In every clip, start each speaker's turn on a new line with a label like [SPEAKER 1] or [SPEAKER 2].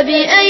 [SPEAKER 1] فبأي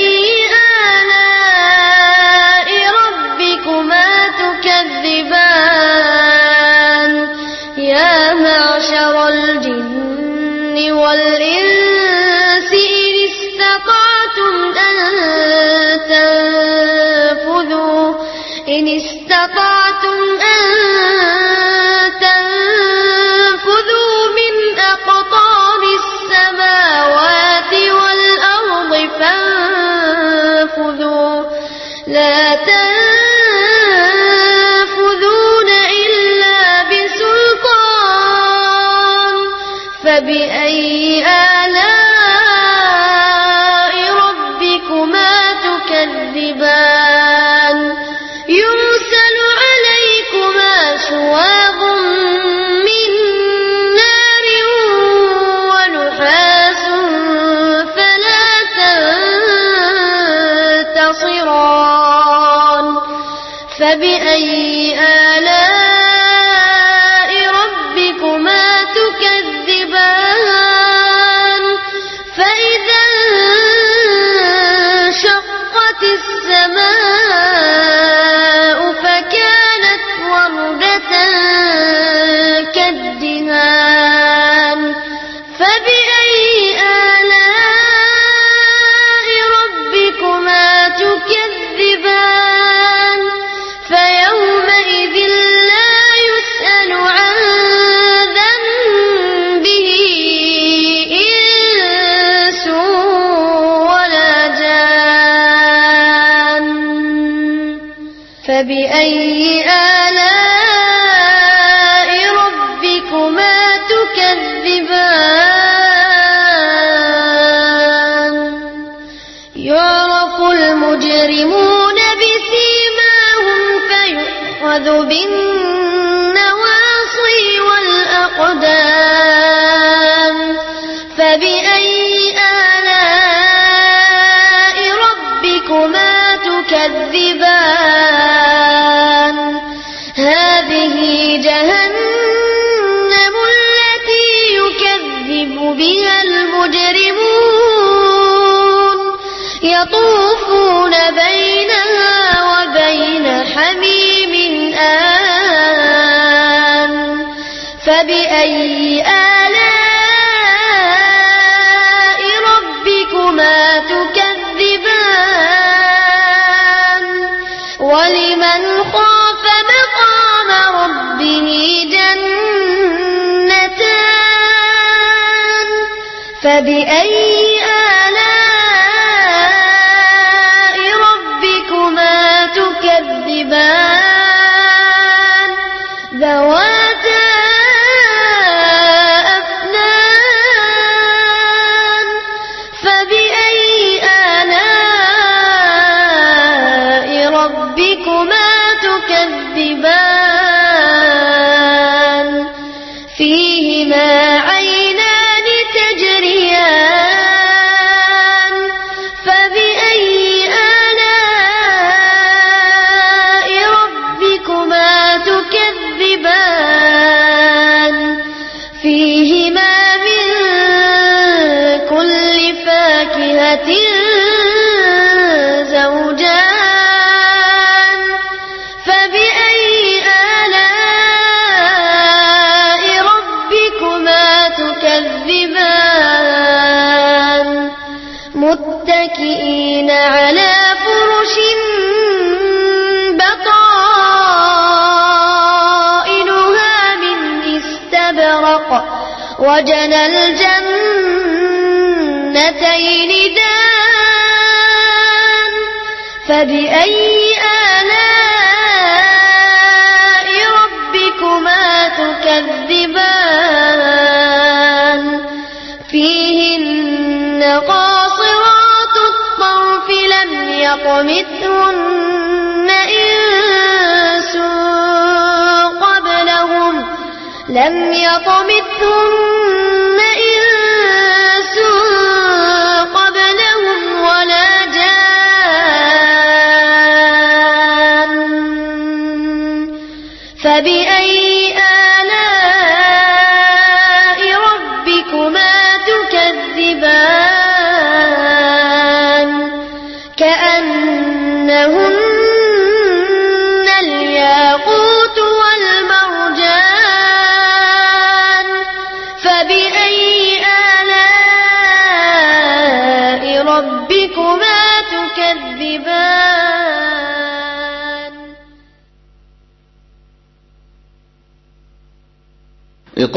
[SPEAKER 1] فبأي لم يطمثهن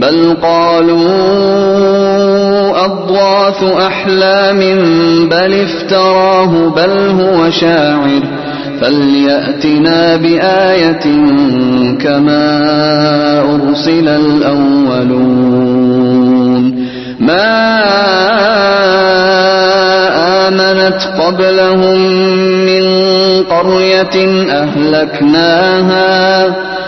[SPEAKER 2] بل قالوا أضواث أحلام بل افتراه بل هو شاعر فليأتنا بآية كما أرسل الأولون ما آمنت قبلهم من قرية أهلكناها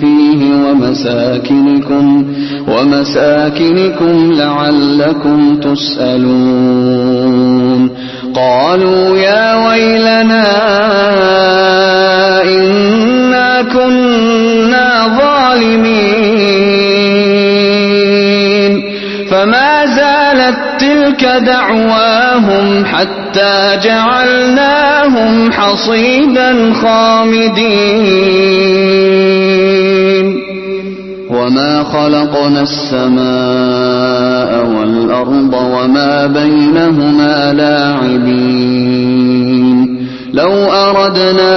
[SPEAKER 2] فيه ومساكنكم ومساكنكم لعلكم تسألون. قالوا يا ويلنا إنا كنا ظالمين. تلك دعواهم حتى جعلناهم حصيدا خامدين. وما خلقنا السماء والأرض وما بينهما لاعبين. لو أردنا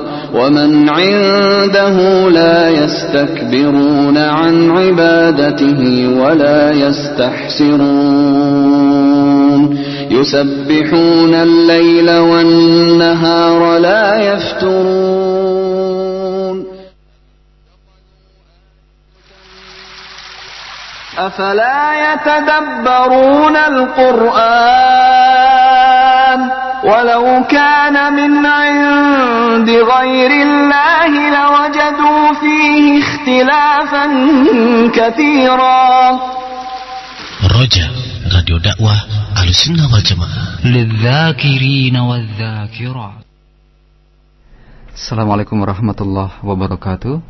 [SPEAKER 2] ومن عنده لا يستكبرون عن عبادته ولا يستحسرون. يسبحون الليل والنهار لا يفترون. أفلا يتدبرون القرآن؟ ولو كان من عند غير الله لوجدوا فيه اختلافا كثيرا.
[SPEAKER 3] رجاء راديو دعوة على السنة والجماعة.
[SPEAKER 4] للذاكرين والذاكرات.
[SPEAKER 5] السلام عليكم ورحمة الله وبركاته.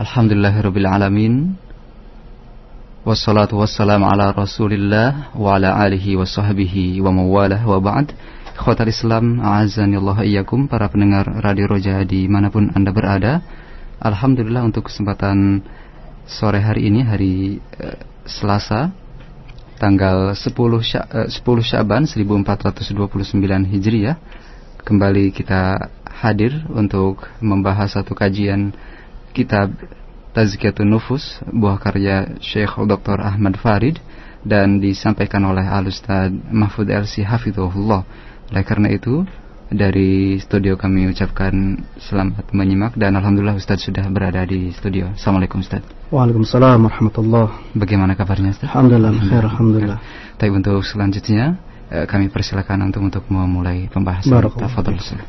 [SPEAKER 5] الحمد لله رب العالمين. والصلاة والسلام على رسول الله وعلى آله وصحبه ومواله وبعد. Ikhwatal Islam, a'azani Allah iyyakum para pendengar Radio Roja di mana pun Anda berada Alhamdulillah untuk kesempatan sore hari ini hari eh, Selasa tanggal 10 Sya, eh, 10 Syaban 1429 Hijriah kembali kita hadir untuk membahas satu kajian kitab Tazkiyatun Nufus buah karya Syekh Dr. Ahmad Farid dan disampaikan oleh Al-Ustaz Mahfud Elsi Hafizullah. Oleh karena itu dari studio kami ucapkan selamat menyimak dan Alhamdulillah Ustaz sudah berada di studio. Assalamualaikum Ustaz.
[SPEAKER 4] Waalaikumsalam warahmatullah.
[SPEAKER 5] Bagaimana kabarnya Ustaz?
[SPEAKER 4] Alhamdulillah, khair, alhamdulillah.
[SPEAKER 5] Tapi untuk selanjutnya eh, kami persilakan untuk untuk memulai pembahasan.
[SPEAKER 4] Barakallah.
[SPEAKER 5] Tafadhol Ustaz.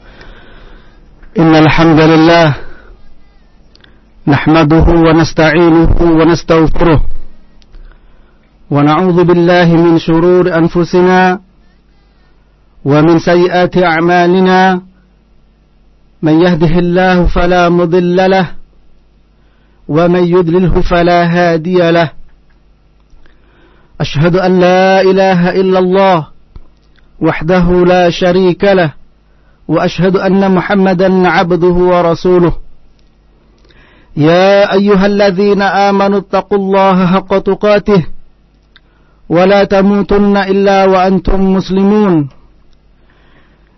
[SPEAKER 4] إن الحمد لله نحمده ونستعينه ونستغفره ونعوذ بالله من شرور أنفسنا ومن سيئات أعمالنا من يهده الله فلا مضل له ومن يضلله فلا هادي له. أشهد أن لا إله إلا الله وحده لا شريك له وأشهد أن محمدا عبده ورسوله. يا أيها الذين آمنوا اتقوا الله حق تقاته ولا تموتن إلا وأنتم مسلمون.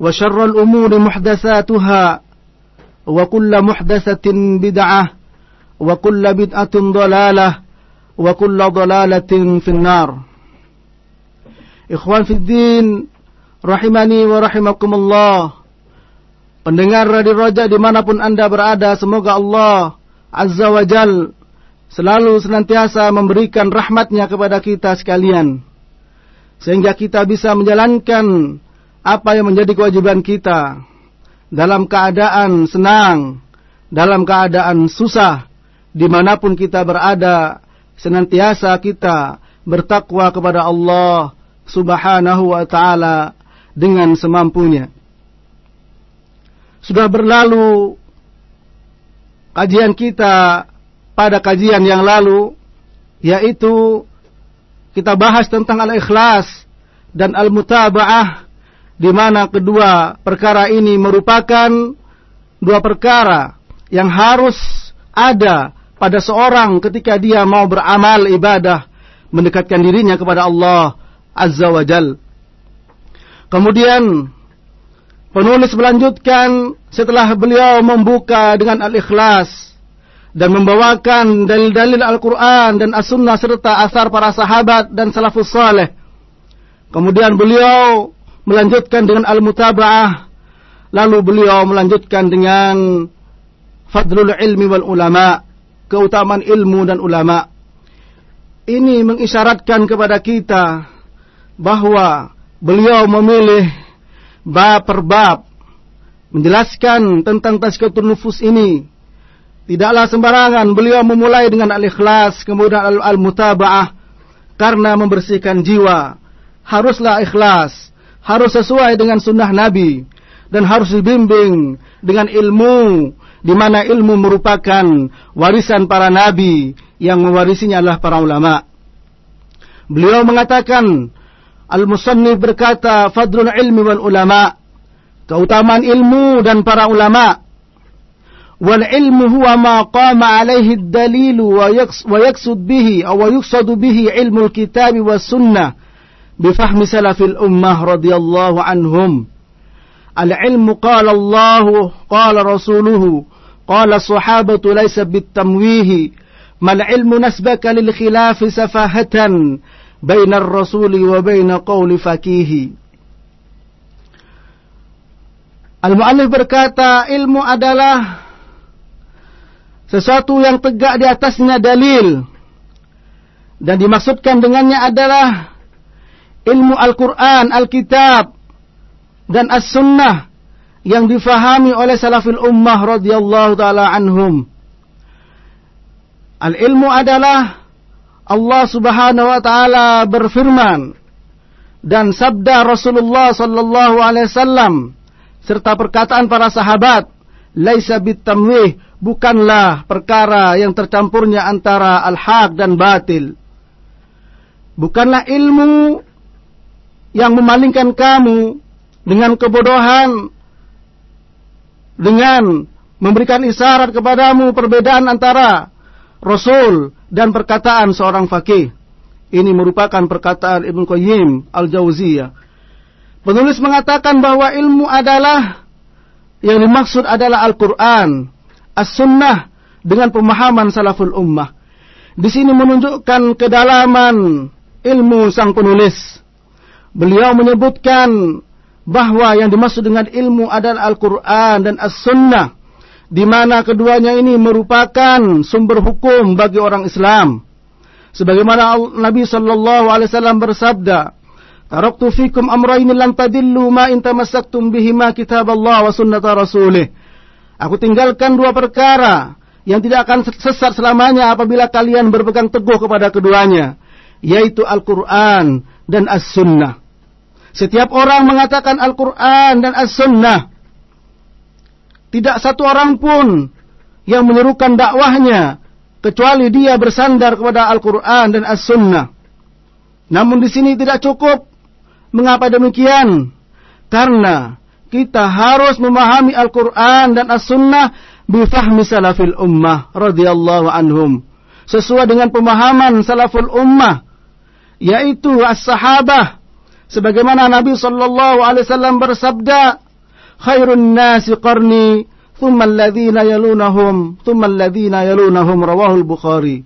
[SPEAKER 4] وشر الأمور محدثاتها وكل محدثة بدعة وكل بدعة ضلالة وكل ضلالة في النار إخوان في الدين rahimani wa rahimakumullah pendengar Radio Roja dimanapun anda berada semoga Allah Azza wa Jal selalu senantiasa memberikan rahmatnya kepada kita sekalian. Sehingga kita bisa menjalankan apa yang menjadi kewajiban kita. Dalam keadaan senang, dalam keadaan susah, di mana pun kita berada, senantiasa kita bertakwa kepada Allah subhanahu wa ta'ala dengan semampunya. Sudah berlalu kajian kita pada kajian yang lalu yaitu kita bahas tentang al-ikhlas dan al-mutaba'ah di mana kedua perkara ini merupakan dua perkara yang harus ada pada seorang ketika dia mau beramal ibadah mendekatkan dirinya kepada Allah Azza wa Jal. Kemudian Penulis melanjutkan setelah beliau membuka dengan al-ikhlas dan membawakan dalil-dalil Al-Quran dan As-Sunnah serta asar para sahabat dan salafus saleh. Kemudian beliau melanjutkan dengan al-mutaba'ah. Lalu beliau melanjutkan dengan fadlul ilmi wal ulama, keutamaan ilmu dan ulama. Ini mengisyaratkan kepada kita bahwa beliau memilih bab per bab menjelaskan tentang tazkiyatun nufus ini. Tidaklah sembarangan beliau memulai dengan al-ikhlas kemudian al-mutaba'ah karena membersihkan jiwa. Haruslah ikhlas, harus sesuai dengan sunnah Nabi dan harus dibimbing dengan ilmu di mana ilmu merupakan warisan para nabi yang mewarisinya adalah para ulama. Beliau mengatakan Al-Musannif berkata fadlul ilmi wal ulama keutamaan ilmu dan para ulama wal ilmu huwa ma qama alaihi dalilu wa yaksud bihi aw yuksadu bihi ilmul kitab was sunnah بفهم سلف الأمة رضي الله عنهم العلم قال الله قال رسوله قال الصحابة ليس بالتمويه ما العلم نسبك للخلاف سفاهة بين الرسول وبين قول فكيه Al-Mu'allif berkata ilmu adalah sesuatu yang tegak di atasnya dalil dan dimaksudkan dengannya adalah ilmu Al-Quran, Alkitab dan As-Sunnah yang difahami oleh salafil ummah radhiyallahu taala anhum. Al-ilmu adalah Allah Subhanahu wa taala berfirman dan sabda Rasulullah sallallahu alaihi wasallam serta perkataan para sahabat, laisa bitamwih, bukanlah perkara yang tercampurnya antara al-haq dan batil. Bukanlah ilmu yang memalingkan kamu dengan kebodohan, dengan memberikan isyarat kepadamu perbedaan antara Rasul dan perkataan seorang fakih. Ini merupakan perkataan Ibnu Qayyim Al-Jauziyah Penulis mengatakan bahwa ilmu adalah yang dimaksud adalah Al-Quran, As-Sunnah dengan pemahaman salaful ummah. Di sini menunjukkan kedalaman ilmu sang penulis. Beliau menyebutkan bahwa yang dimaksud dengan ilmu adalah Al-Quran dan As-Sunnah, di mana keduanya ini merupakan sumber hukum bagi orang Islam. Sebagaimana Nabi Shallallahu Alaihi Wasallam bersabda, Taraktu fikum amrayn lan tadillu ma in tamassaktum bihima kitab Allah wa sunnata rasulih. Aku tinggalkan dua perkara yang tidak akan sesat selamanya apabila kalian berpegang teguh kepada keduanya, yaitu Al-Qur'an dan As-Sunnah. Setiap orang mengatakan Al-Qur'an dan As-Sunnah. Tidak satu orang pun yang menyerukan dakwahnya kecuali dia bersandar kepada Al-Qur'an dan As-Sunnah. Namun di sini tidak cukup Mengapa demikian? Karena kita harus memahami Al-Quran dan As-Sunnah bifahmi salafil ummah radhiyallahu anhum. Sesuai dengan pemahaman salaful ummah. Yaitu as-sahabah. Sebagaimana Nabi sallallahu alaihi wasallam bersabda, Khairun nasi qarni, thumma alladhina yalunahum, thumma alladhina yalunahum rawahul Bukhari.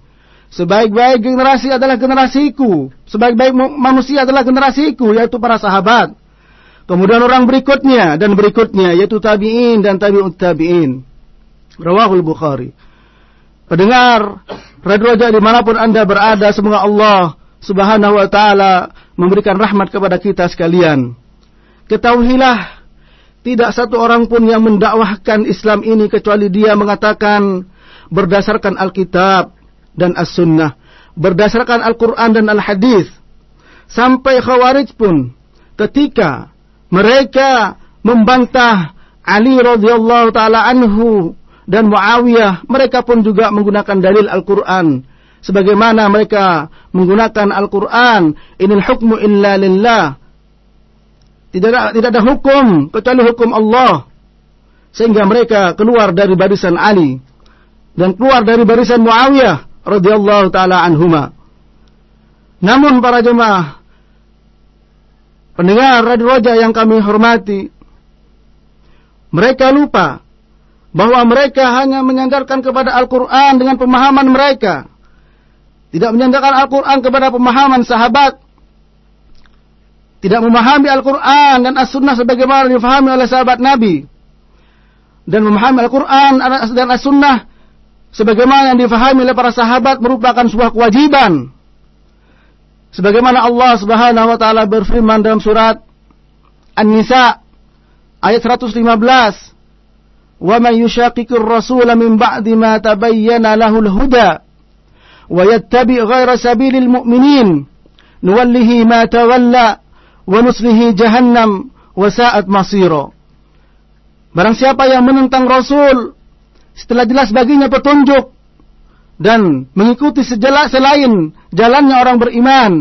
[SPEAKER 4] Sebaik-baik generasi adalah generasiku. Sebaik-baik manusia adalah generasiku, yaitu para sahabat. Kemudian orang berikutnya dan berikutnya, yaitu tabi'in dan tabi'ut tabi'in. Rawahul Bukhari. Pendengar, Radio di mana pun anda berada, semoga Allah subhanahu wa ta'ala memberikan rahmat kepada kita sekalian. Ketahuilah, tidak satu orang pun yang mendakwahkan Islam ini kecuali dia mengatakan berdasarkan Alkitab, dan As-Sunnah berdasarkan Al-Quran dan Al-Hadis. Sampai Khawarij pun ketika mereka membantah Ali radhiyallahu taala anhu dan Muawiyah, mereka pun juga menggunakan dalil Al-Quran. Sebagaimana mereka menggunakan Al-Quran, inil hukmu illa lillah. Tidak ada, tidak ada hukum kecuali hukum Allah. Sehingga mereka keluar dari barisan Ali dan keluar dari barisan Muawiyah radhiyallahu taala anhuma. Namun para jemaah pendengar radio Roja yang kami hormati, mereka lupa bahwa mereka hanya menyandarkan kepada Al-Quran dengan pemahaman mereka. Tidak menyandarkan Al-Quran kepada pemahaman sahabat. Tidak memahami Al-Quran dan As-Sunnah sebagaimana difahami oleh sahabat Nabi. Dan memahami Al-Quran dan As-Sunnah sebagaimana yang difahami oleh para sahabat merupakan sebuah kewajiban. Sebagaimana Allah Subhanahu wa taala berfirman dalam surat An-Nisa ayat 115, "Wa man yushaqiqir rasula min ba'di ma tabayyana lahul huda sabilil mu'minin nuwallihi ma tawalla wa nuslihi jahannam wa sa'at masira." Barang siapa yang menentang Rasul setelah jelas baginya petunjuk dan mengikuti sejelas selain jalannya orang beriman,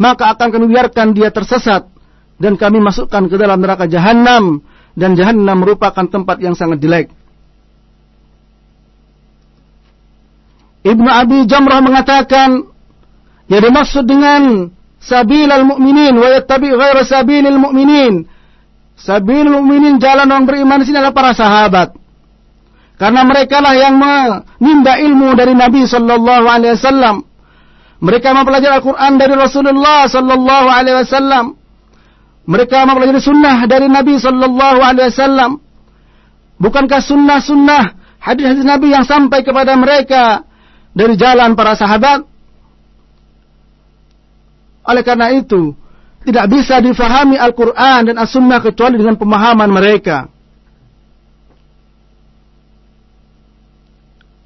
[SPEAKER 4] maka akan kami biarkan dia tersesat dan kami masukkan ke dalam neraka jahanam dan jahanam merupakan tempat yang sangat jelek. Ibnu Abi Jamrah mengatakan yang dimaksud dengan sabilal mu'minin wa yattabi ghaira sabilil mu'minin. Sabilul mu'minin jalan orang beriman sini adalah para sahabat. Karena mereka lah yang menimba ilmu dari Nabi sallallahu alaihi wasallam. Mereka mempelajari Al-Quran dari Rasulullah sallallahu alaihi wasallam. Mereka mempelajari sunnah dari Nabi sallallahu alaihi wasallam. Bukankah sunnah-sunnah hadis-hadis Nabi yang sampai kepada mereka dari jalan para sahabat? Oleh karena itu, tidak bisa difahami Al-Quran dan As-Sunnah kecuali dengan pemahaman mereka.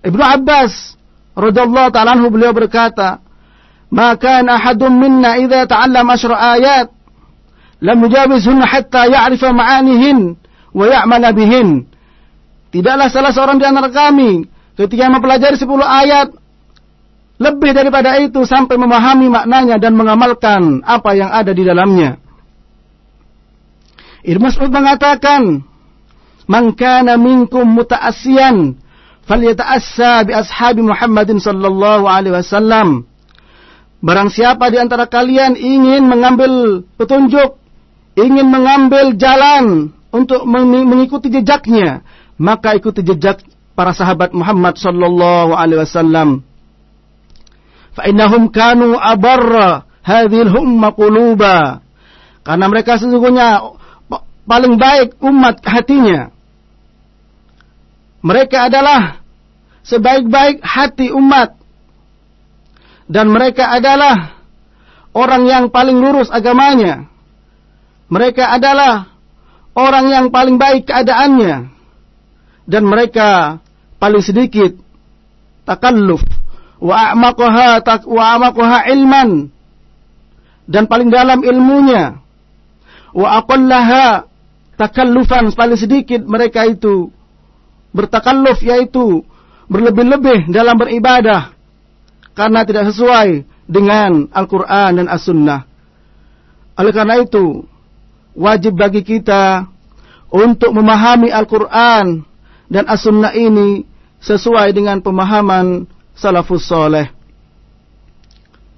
[SPEAKER 4] Ibnu Abbas radhiyallahu ta'ala anhu beliau berkata, "Maka ahadun minna idza ta'allama asyra ayat lam yujawizhunna hatta ya'rifa ma'anihin wa ya'mala bihin." Tidaklah salah seorang di antara kami ketika mempelajari 10 ayat lebih daripada itu sampai memahami maknanya dan mengamalkan apa yang ada di dalamnya. Ibnu Mas'ud mengatakan, "Man kana minkum muta'assiyan falyata'assa bi ashabi Muhammadin sallallahu alaihi wasallam." Barang siapa di antara kalian ingin mengambil petunjuk, ingin mengambil jalan untuk mengikuti jejaknya, maka ikuti jejak para sahabat Muhammad sallallahu alaihi wasallam. Fa innahum kanu abarra hadhil humma quluba. Karena mereka sesungguhnya paling baik umat hatinya. Mereka adalah sebaik-baik hati umat. Dan mereka adalah orang yang paling lurus agamanya. Mereka adalah orang yang paling baik keadaannya. Dan mereka paling sedikit takalluf. Wa a'maqaha wa a'maqaha ilman. Dan paling dalam ilmunya. Wa aqallaha takallufan paling sedikit mereka itu. Bertakalluf yaitu berlebih-lebih dalam beribadah. Karena tidak sesuai dengan Al-Qur'an dan As-Sunnah. Oleh karena itu, wajib bagi kita untuk memahami Al-Qur'an dan As-Sunnah ini sesuai dengan pemahaman salafus soleh.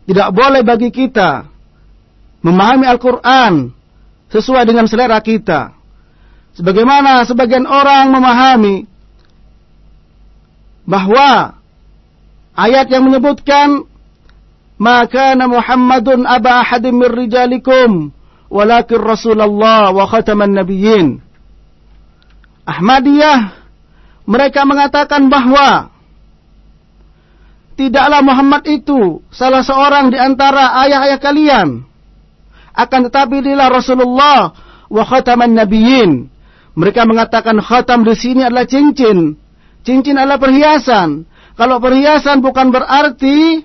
[SPEAKER 4] Tidak boleh bagi kita memahami Al-Quran sesuai dengan selera kita. Sebagaimana sebagian orang memahami bahwa ayat yang menyebutkan maka Muhammadun aba ahadim min rijalikum walakin Rasulullah wa khataman nabiyyin. Ahmadiyah mereka mengatakan bahwa tidaklah Muhammad itu salah seorang di antara ayah-ayah kalian. Akan tetapi dia Rasulullah wa khataman nabiyyin. Mereka mengatakan khatam di sini adalah cincin. Cincin adalah perhiasan. Kalau perhiasan bukan berarti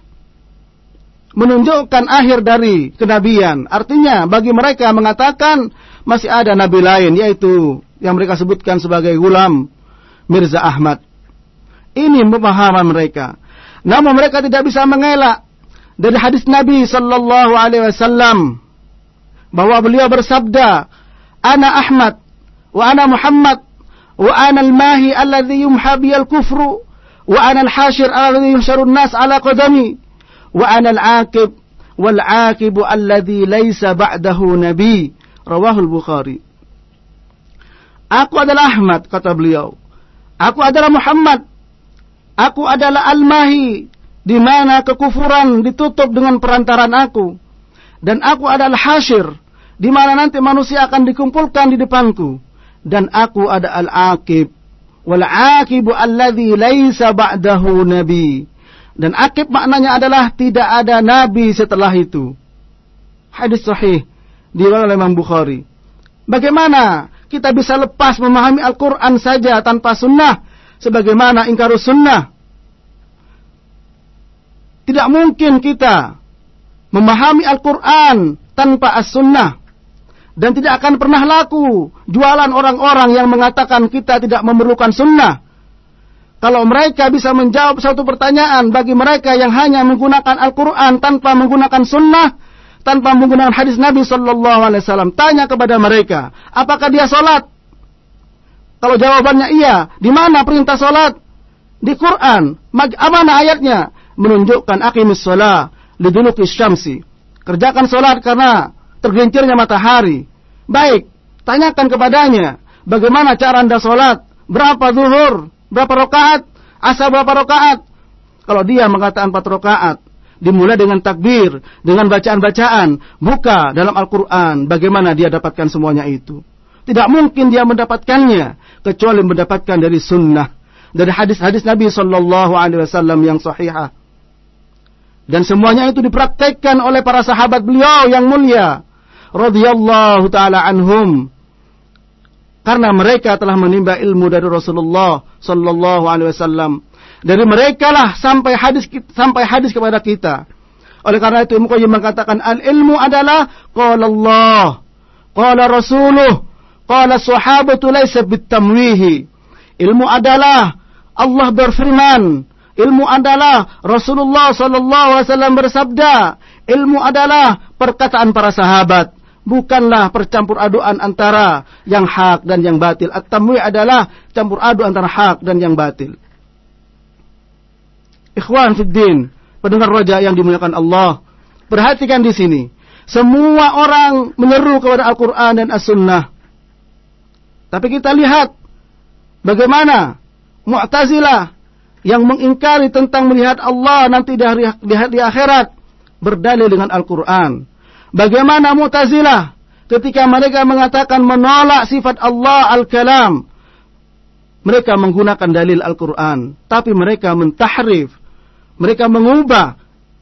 [SPEAKER 4] menunjukkan akhir dari kenabian. Artinya bagi mereka mengatakan masih ada nabi lain yaitu yang mereka sebutkan sebagai gulam Mirza Ahmad. Ini pemahaman mereka. Namun mereka tidak bisa mengelak dari hadis Nabi sallallahu alaihi wasallam bahwa beliau bersabda, "Ana Ahmad wa ana Muhammad wa ana al-mahi alladhi yumha al-kufru wa ana al-hashir alladhi yuhsharu an-nas ala qadami wa ana al-aqib wal aqib alladhi laysa ba'dahu nabi." Rawahul Bukhari. Aku adalah Ahmad kata beliau. Aku adalah Muhammad Aku adalah Al-Mahi, di mana kekufuran ditutup dengan perantaran aku. Dan aku adalah Hashir, di mana nanti manusia akan dikumpulkan di depanku. Dan aku ada Al-Aqib, wal-Aqibu alladhi laisa ba'dahu nabi. Dan akib maknanya adalah tidak ada nabi setelah itu. Hadis sahih diriwayatkan oleh Imam Bukhari. Bagaimana kita bisa lepas memahami Al-Quran saja tanpa sunnah sebagaimana ingkarus sunnah. Tidak mungkin kita memahami Al-Quran tanpa as-sunnah. Dan tidak akan pernah laku jualan orang-orang yang mengatakan kita tidak memerlukan sunnah. Kalau mereka bisa menjawab satu pertanyaan bagi mereka yang hanya menggunakan Al-Quran tanpa menggunakan sunnah, tanpa menggunakan hadis Nabi Sallallahu Alaihi Wasallam, tanya kepada mereka, apakah dia sholat? Kalau jawabannya iya, di mana perintah sholat? Di Quran, mana ayatnya? Menunjukkan akimus sholat liduluki syamsi. Kerjakan sholat karena tergelincirnya matahari. Baik, tanyakan kepadanya, bagaimana cara anda sholat? Berapa zuhur? Berapa rakaat? Asal berapa rakaat? Kalau dia mengatakan empat rakaat, dimulai dengan takbir, dengan bacaan-bacaan, buka dalam Al-Quran, bagaimana dia dapatkan semuanya itu. Tidak mungkin dia mendapatkannya, kecuali mendapatkan dari sunnah, dari hadis-hadis Nabi Sallallahu Alaihi Wasallam yang sahihah. Dan semuanya itu dipraktekkan oleh para sahabat beliau yang mulia, radhiyallahu taala anhum. Karena mereka telah menimba ilmu dari Rasulullah sallallahu alaihi wasallam dari mereka lah sampai hadis sampai hadis kepada kita. Oleh karena itu Ibnu Qayyim mengatakan al ilmu adalah qala Allah, qala Rasuluh, qala sahabatu laisa bitamwihi. Ilmu adalah Allah berfirman, ilmu adalah Rasulullah sallallahu alaihi wasallam bersabda, ilmu adalah perkataan para sahabat bukanlah percampur aduan antara yang hak dan yang batil. At-tamwi adalah campur adu antara hak dan yang batil. Ikhwan Fiddin, pendengar roja yang dimuliakan Allah. Perhatikan di sini. Semua orang menyeru kepada Al-Quran dan As-Sunnah. Tapi kita lihat bagaimana Mu'tazilah yang mengingkari tentang melihat Allah nanti di, hari, di, di akhirat berdalil dengan Al-Quran. Bagaimana Mu'tazilah ketika mereka mengatakan menolak sifat Allah Al-Kalam. Mereka menggunakan dalil Al-Quran. Tapi mereka mentahrif mereka mengubah.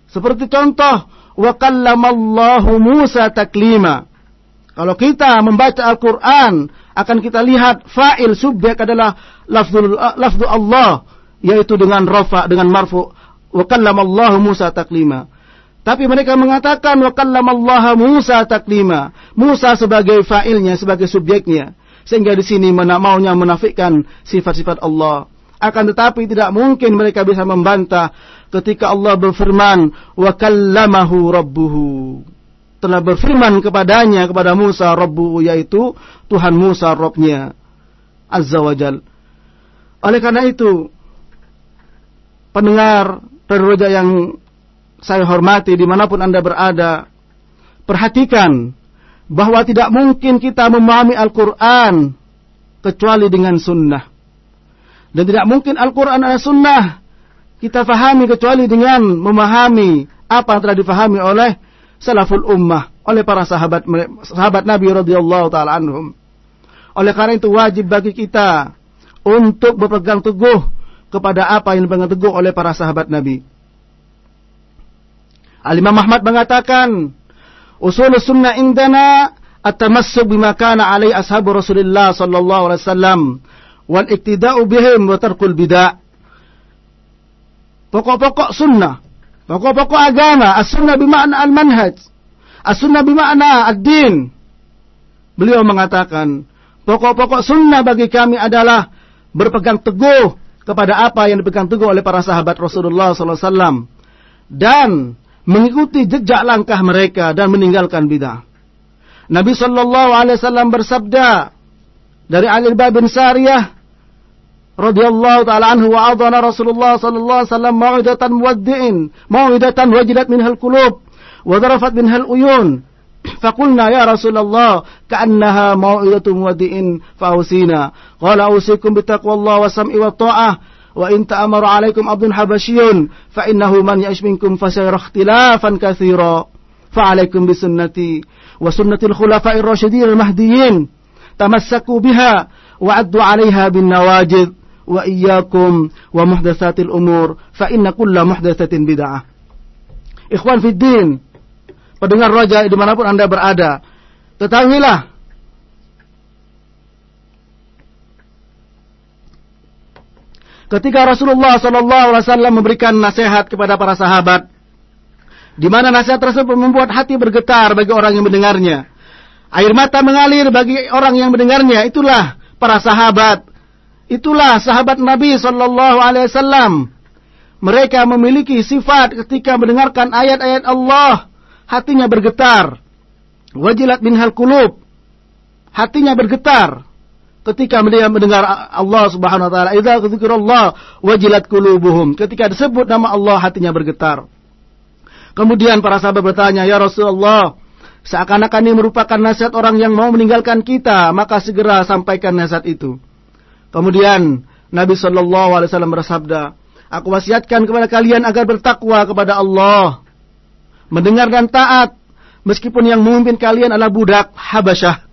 [SPEAKER 4] Seperti contoh, wa kallamallahu Musa taklima. Kalau kita membaca Al-Quran, akan kita lihat fa'il subjek adalah lafzul, lafzul Allah, yaitu dengan rafa, dengan marfu. Wa kallamallahu Musa taklima. Tapi mereka mengatakan wa kallamallaha Musa taklima. Musa sebagai fa'ilnya, sebagai subjeknya. Sehingga di sini maunya menafikan sifat-sifat Allah. Akan tetapi tidak mungkin mereka bisa membantah ketika Allah berfirman wa kallamahu rabbuhu. Telah berfirman kepadanya kepada Musa rabbuhu yaitu Tuhan Musa Robnya azza wajal oleh karena itu pendengar dari roja yang saya hormati di mana pun anda berada perhatikan bahwa tidak mungkin kita memahami Al-Quran kecuali dengan sunnah. Dan tidak mungkin Al-Quran dan sunnah kita fahami kecuali dengan memahami apa yang telah difahami oleh salaful ummah, oleh para sahabat sahabat Nabi radhiyallahu taala anhum. Oleh karena itu wajib bagi kita untuk berpegang teguh kepada apa yang dipegang teguh oleh para sahabat Nabi. Al-Imam Ahmad mengatakan, usul sunnah indana at-tamassuk bima kana alai ashabu Rasulullah sallallahu alaihi wasallam wal iktida'u bihim wa tarkul bid'ah pokok-pokok sunnah, pokok-pokok agama, as-sunnah bimakna al-manhaj, as-sunnah bimakna ad-din. Beliau mengatakan, pokok-pokok sunnah bagi kami adalah berpegang teguh kepada apa yang dipegang teguh oleh para sahabat Rasulullah SAW dan mengikuti jejak langkah mereka dan meninggalkan bidah. Nabi Shallallahu Alaihi Wasallam bersabda dari Ali bin Sariyah radhiyallahu taala anhu wa adana Rasulullah sallallahu alaihi wasallam mau'idatan muwaddi'in mau'idatan wajilat minhal qulub wa darafat minhal uyun فقلنا يا رسول الله كأنها موعظة مودع فأوصينا. قال أوصيكم بتقوى الله والسمع والطاعة وإن تأمر عليكم عبد حبشي فإنه من يعش منكم فسيرى اختلافا كثيرا. فعليكم بسنتي وسنة الخلفاء الراشدين المهديين تمسكوا بها وعدوا عليها بالنواجذ. Muhdatsatil umur fa inna kulla muhdatsatin bid'ah. Ikhwan fid din, pendengar roja di mana pun anda berada, ketahuilah ketika Rasulullah Shallallahu Alaihi Wasallam memberikan nasihat kepada para sahabat, di mana nasihat tersebut membuat hati bergetar bagi orang yang mendengarnya, air mata mengalir bagi orang yang mendengarnya, itulah para sahabat Itulah sahabat Nabi Sallallahu Alaihi Wasallam. Mereka memiliki sifat ketika mendengarkan ayat-ayat Allah, hatinya bergetar. Wajilat bin hal kulub, hatinya bergetar. ketika mereka mendengar Allah Subhanahu wa taala, "Idza dzikrullah wajilat qulubuhum." Ketika disebut nama Allah hatinya bergetar. Kemudian para sahabat bertanya, "Ya Rasulullah, seakan-akan ini merupakan nasihat orang yang mau meninggalkan kita, maka segera sampaikan nasihat itu." Kemudian Nabi Shallallahu alaihi wasallam bersabda, "Aku wasiatkan kepada kalian agar bertakwa kepada Allah, mendengar dan taat, meskipun yang memimpin kalian adalah budak Habasyah."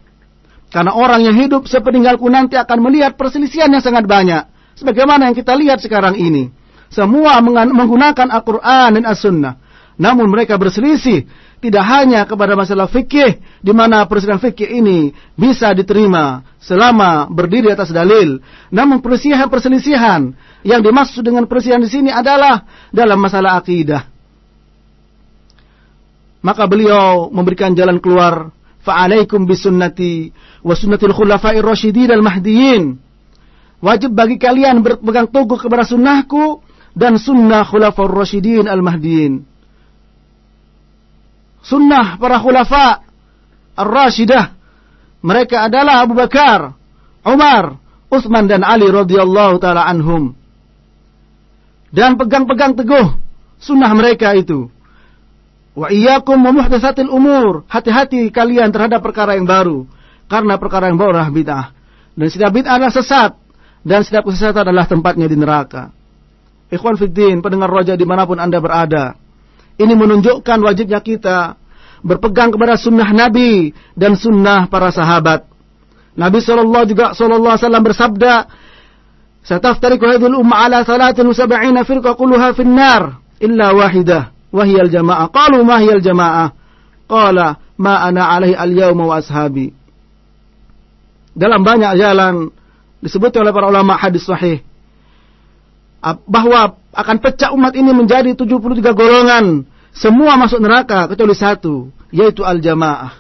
[SPEAKER 4] Karena orang yang hidup sepeninggalku nanti akan melihat perselisihan yang sangat banyak. Sebagaimana yang kita lihat sekarang ini. Semua menggunakan Al-Quran dan As-Sunnah. Namun mereka berselisih tidak hanya kepada masalah fikih di mana perselisihan fikih ini bisa diterima selama berdiri atas dalil. Namun perselisihan-perselisihan yang dimaksud dengan perselisihan di sini adalah dalam masalah akidah. Maka beliau memberikan jalan keluar fa'alaikum bisunnati wa sunnatil khulafa'ir rasyidin al mahdiyin. Wajib bagi kalian berpegang teguh kepada sunnahku dan sunnah khulafaur rasyidin al mahdiyin sunnah para khulafa ar-rasyidah. Mereka adalah Abu Bakar, Umar, Utsman dan Ali radhiyallahu taala anhum. Dan pegang-pegang teguh sunnah mereka itu. Wa iyyakum wa muhdatsatil umur. Hati-hati kalian terhadap perkara yang baru. Karena perkara yang baru adalah bid'ah. Dan setiap bid'ah adalah sesat. Dan setiap kesesatan adalah tempatnya di neraka. Ikhwan Fiddin, pendengar roja di mana pun anda berada. Ini menunjukkan wajibnya kita berpegang kepada sunnah Nabi dan sunnah para sahabat. Nabi Shallallahu juga Shallallahu Wasallam bersabda, "Sataftariqu hadhihi umma ala salatin sab'ina firqa kulluha finnar illa wahidah wa hiya al-jama'ah." Qalu ma hiya al-jama'ah? Qala ma ana alaihi al-yawma wa ashabi. Dalam banyak jalan disebut oleh para ulama hadis sahih bahwa akan pecah umat ini menjadi 73 golongan. Semua masuk neraka kecuali satu, yaitu al-jamaah.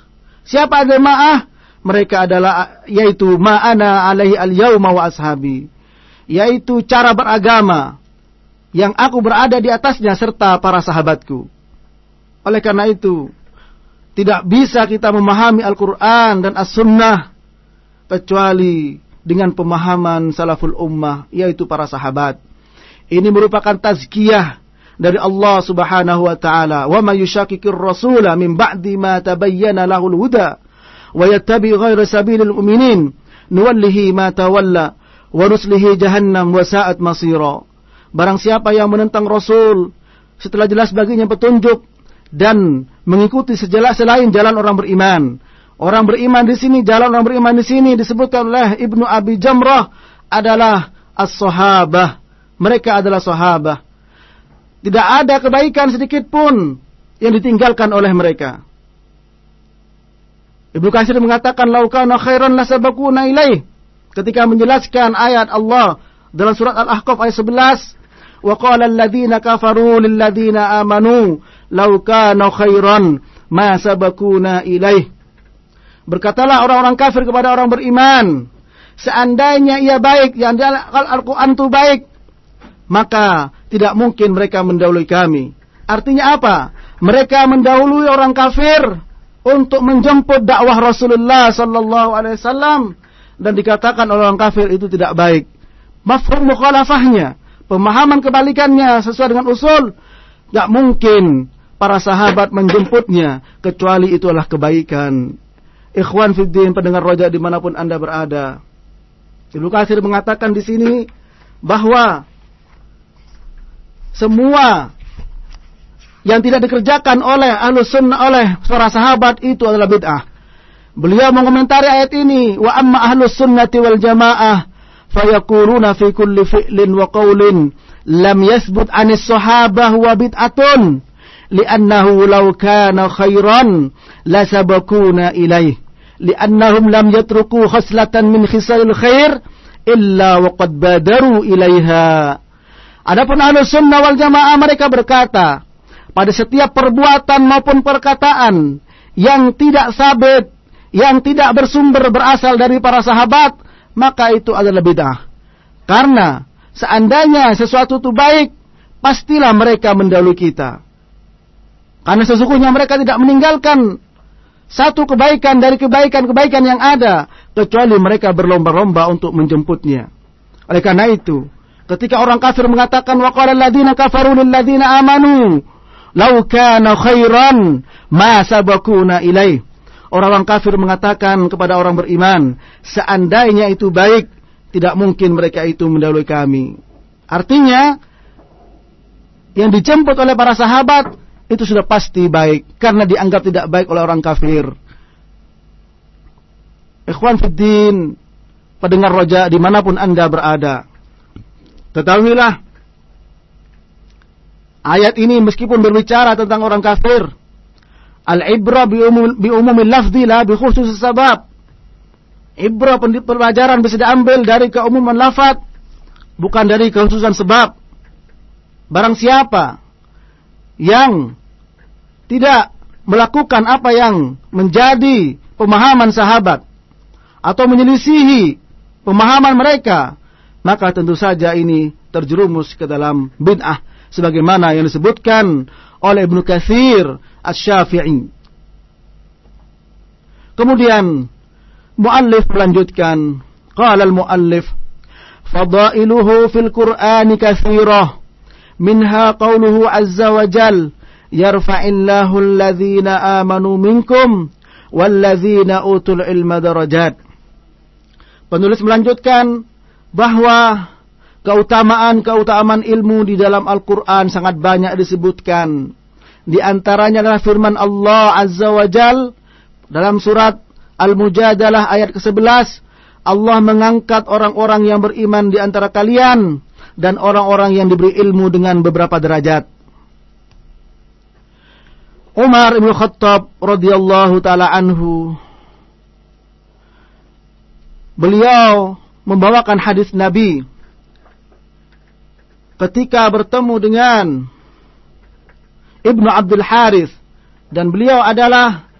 [SPEAKER 4] Siapa al-jamaah? Mereka adalah yaitu ma'ana alaihi al-yauma wa ashabi. Yaitu cara beragama yang aku berada di atasnya serta para sahabatku. Oleh karena itu, tidak bisa kita memahami Al-Quran dan As-Sunnah kecuali dengan pemahaman salaful ummah, yaitu para sahabat. Ini merupakan tazkiyah dari Allah Subhanahu wa taala. Wa may yushaqiqir rasula min ba'di ma tabayyana lahul huda wa yattabi ghayra sabilil mu'minin nuwallihi ma tawalla wa nuslihi jahannam wa sa'at masira. Barang siapa yang menentang Rasul setelah jelas baginya petunjuk dan mengikuti sejelas selain jalan orang beriman. Orang beriman di sini, jalan orang beriman di sini disebutkan oleh Ibnu Abi Jamrah adalah as-sahabah mereka adalah sahabat. Tidak ada kebaikan sedikit pun yang ditinggalkan oleh mereka. Ibnu Katsir mengatakan laukana khairan lasabakuna ilaih ketika menjelaskan ayat Allah dalam surat Al-Ahqaf ayat 11 wa qala alladziina kafaru lil ladziina amanu law khairan ma sabakuna ilaih Berkatalah orang-orang kafir kepada orang beriman seandainya ia baik yang Al-Qur'an itu baik maka tidak mungkin mereka mendahului kami. Artinya apa? Mereka mendahului orang kafir untuk menjemput dakwah Rasulullah sallallahu alaihi wasallam dan dikatakan orang kafir itu tidak baik. Mafhum mukhalafahnya, pemahaman kebalikannya sesuai dengan usul, tidak mungkin para sahabat menjemputnya kecuali itu adalah kebaikan. Ikhwan fiddin pendengar roja di mana pun anda berada. Ibnu Katsir mengatakan di sini bahwa semua yang tidak dikerjakan oleh ahlu sunnah oleh para sahabat itu adalah bid'ah. Beliau mengomentari ayat ini, wa amma ahlu sunnati wal jamaah fayakuluna fi kulli fi'lin wa qawlin lam yasbut anis sahabah wa bid'atun li'annahu law kana khairan lasabakuna ilaih li'annahum lam yatruku khaslatan min khisalil khair illa waqad badaru ilaiha Adapun ahlu sunnah wal jamaah mereka berkata, pada setiap perbuatan maupun perkataan yang tidak sabit, yang tidak bersumber berasal dari para sahabat, maka itu adalah bid'ah. Karena seandainya sesuatu itu baik, pastilah mereka mendahului kita. Karena sesungguhnya mereka tidak meninggalkan satu kebaikan dari kebaikan-kebaikan yang ada, kecuali mereka berlomba-lomba untuk menjemputnya. Oleh karena itu, ketika orang kafir mengatakan waqala alladziina kafaru lil ladziina amanu law kana khairan ma sabaquna ilaih. Orang-orang kafir mengatakan kepada orang beriman, seandainya itu baik, tidak mungkin mereka itu mendahului kami. Artinya, yang dijemput oleh para sahabat itu sudah pasti baik karena dianggap tidak baik oleh orang kafir. Ikhwan Fiddin, pendengar roja di mana pun anda berada. Ketahuilah, ayat ini meskipun berbicara tentang orang kafir, Al-ibra bi, umum, bi umumil lafzi la bi khusus sebab. Ibra pelajaran bisa diambil dari keumuman lafaz bukan dari kekhususan sebab. Barang siapa yang tidak melakukan apa yang menjadi pemahaman sahabat atau menyelisihi pemahaman mereka, maka tentu saja ini terjerumus ke dalam bid'ah sebagaimana yang disebutkan oleh Ibnu Katsir Asy-Syafi'i. Kemudian muallif melanjutkan, qala al-muallif fadailuhu fil Qur'ani katsirah minha qawluhu azza wa jal yarfa'illahu alladhina amanu minkum walladzina utul ilma darajat. Penulis melanjutkan bahwa keutamaan-keutamaan ilmu di dalam Al-Quran sangat banyak disebutkan. Di antaranya adalah firman Allah Azza wa Jal dalam surat Al-Mujadalah ayat ke-11. Allah mengangkat orang-orang yang beriman di antara kalian dan orang-orang yang diberi ilmu dengan beberapa derajat. Umar bin Khattab radhiyallahu taala anhu beliau membawakan hadis Nabi ketika bertemu dengan Ibnu Abdul Harith dan beliau adalah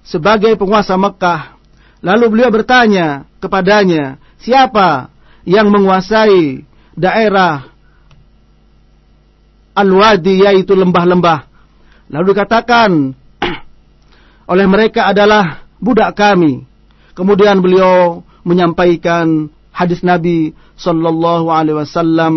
[SPEAKER 4] sebagai penguasa Mekah. Lalu beliau bertanya kepadanya, siapa yang menguasai daerah Al-Wadi yaitu lembah-lembah. Lalu dikatakan oleh mereka adalah budak kami. Kemudian beliau menyampaikan hadis Nabi sallallahu alaihi wasallam,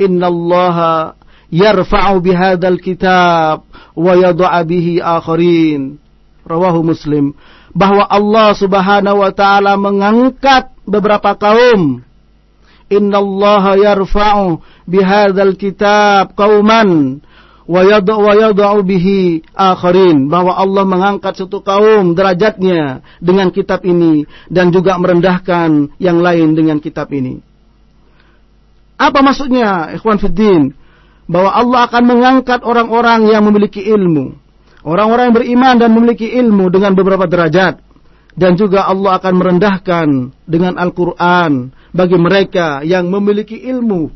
[SPEAKER 4] "Innallaha yarfa'u bihadzal kitab wa yad'a bihi akharin. Rawahu Muslim. Bahwa Allah Subhanahu wa taala mengangkat beberapa kaum. Innallaha yarfa'u bihadzal kitab qauman wa yad'u bihi akharin bahwa Allah mengangkat satu kaum derajatnya dengan kitab ini dan juga merendahkan yang lain dengan kitab ini. Apa maksudnya ikhwan fiddin? bahwa Allah akan mengangkat orang-orang yang memiliki ilmu, orang-orang yang beriman dan memiliki ilmu dengan beberapa derajat, dan juga Allah akan merendahkan dengan Al-Quran bagi mereka yang memiliki ilmu,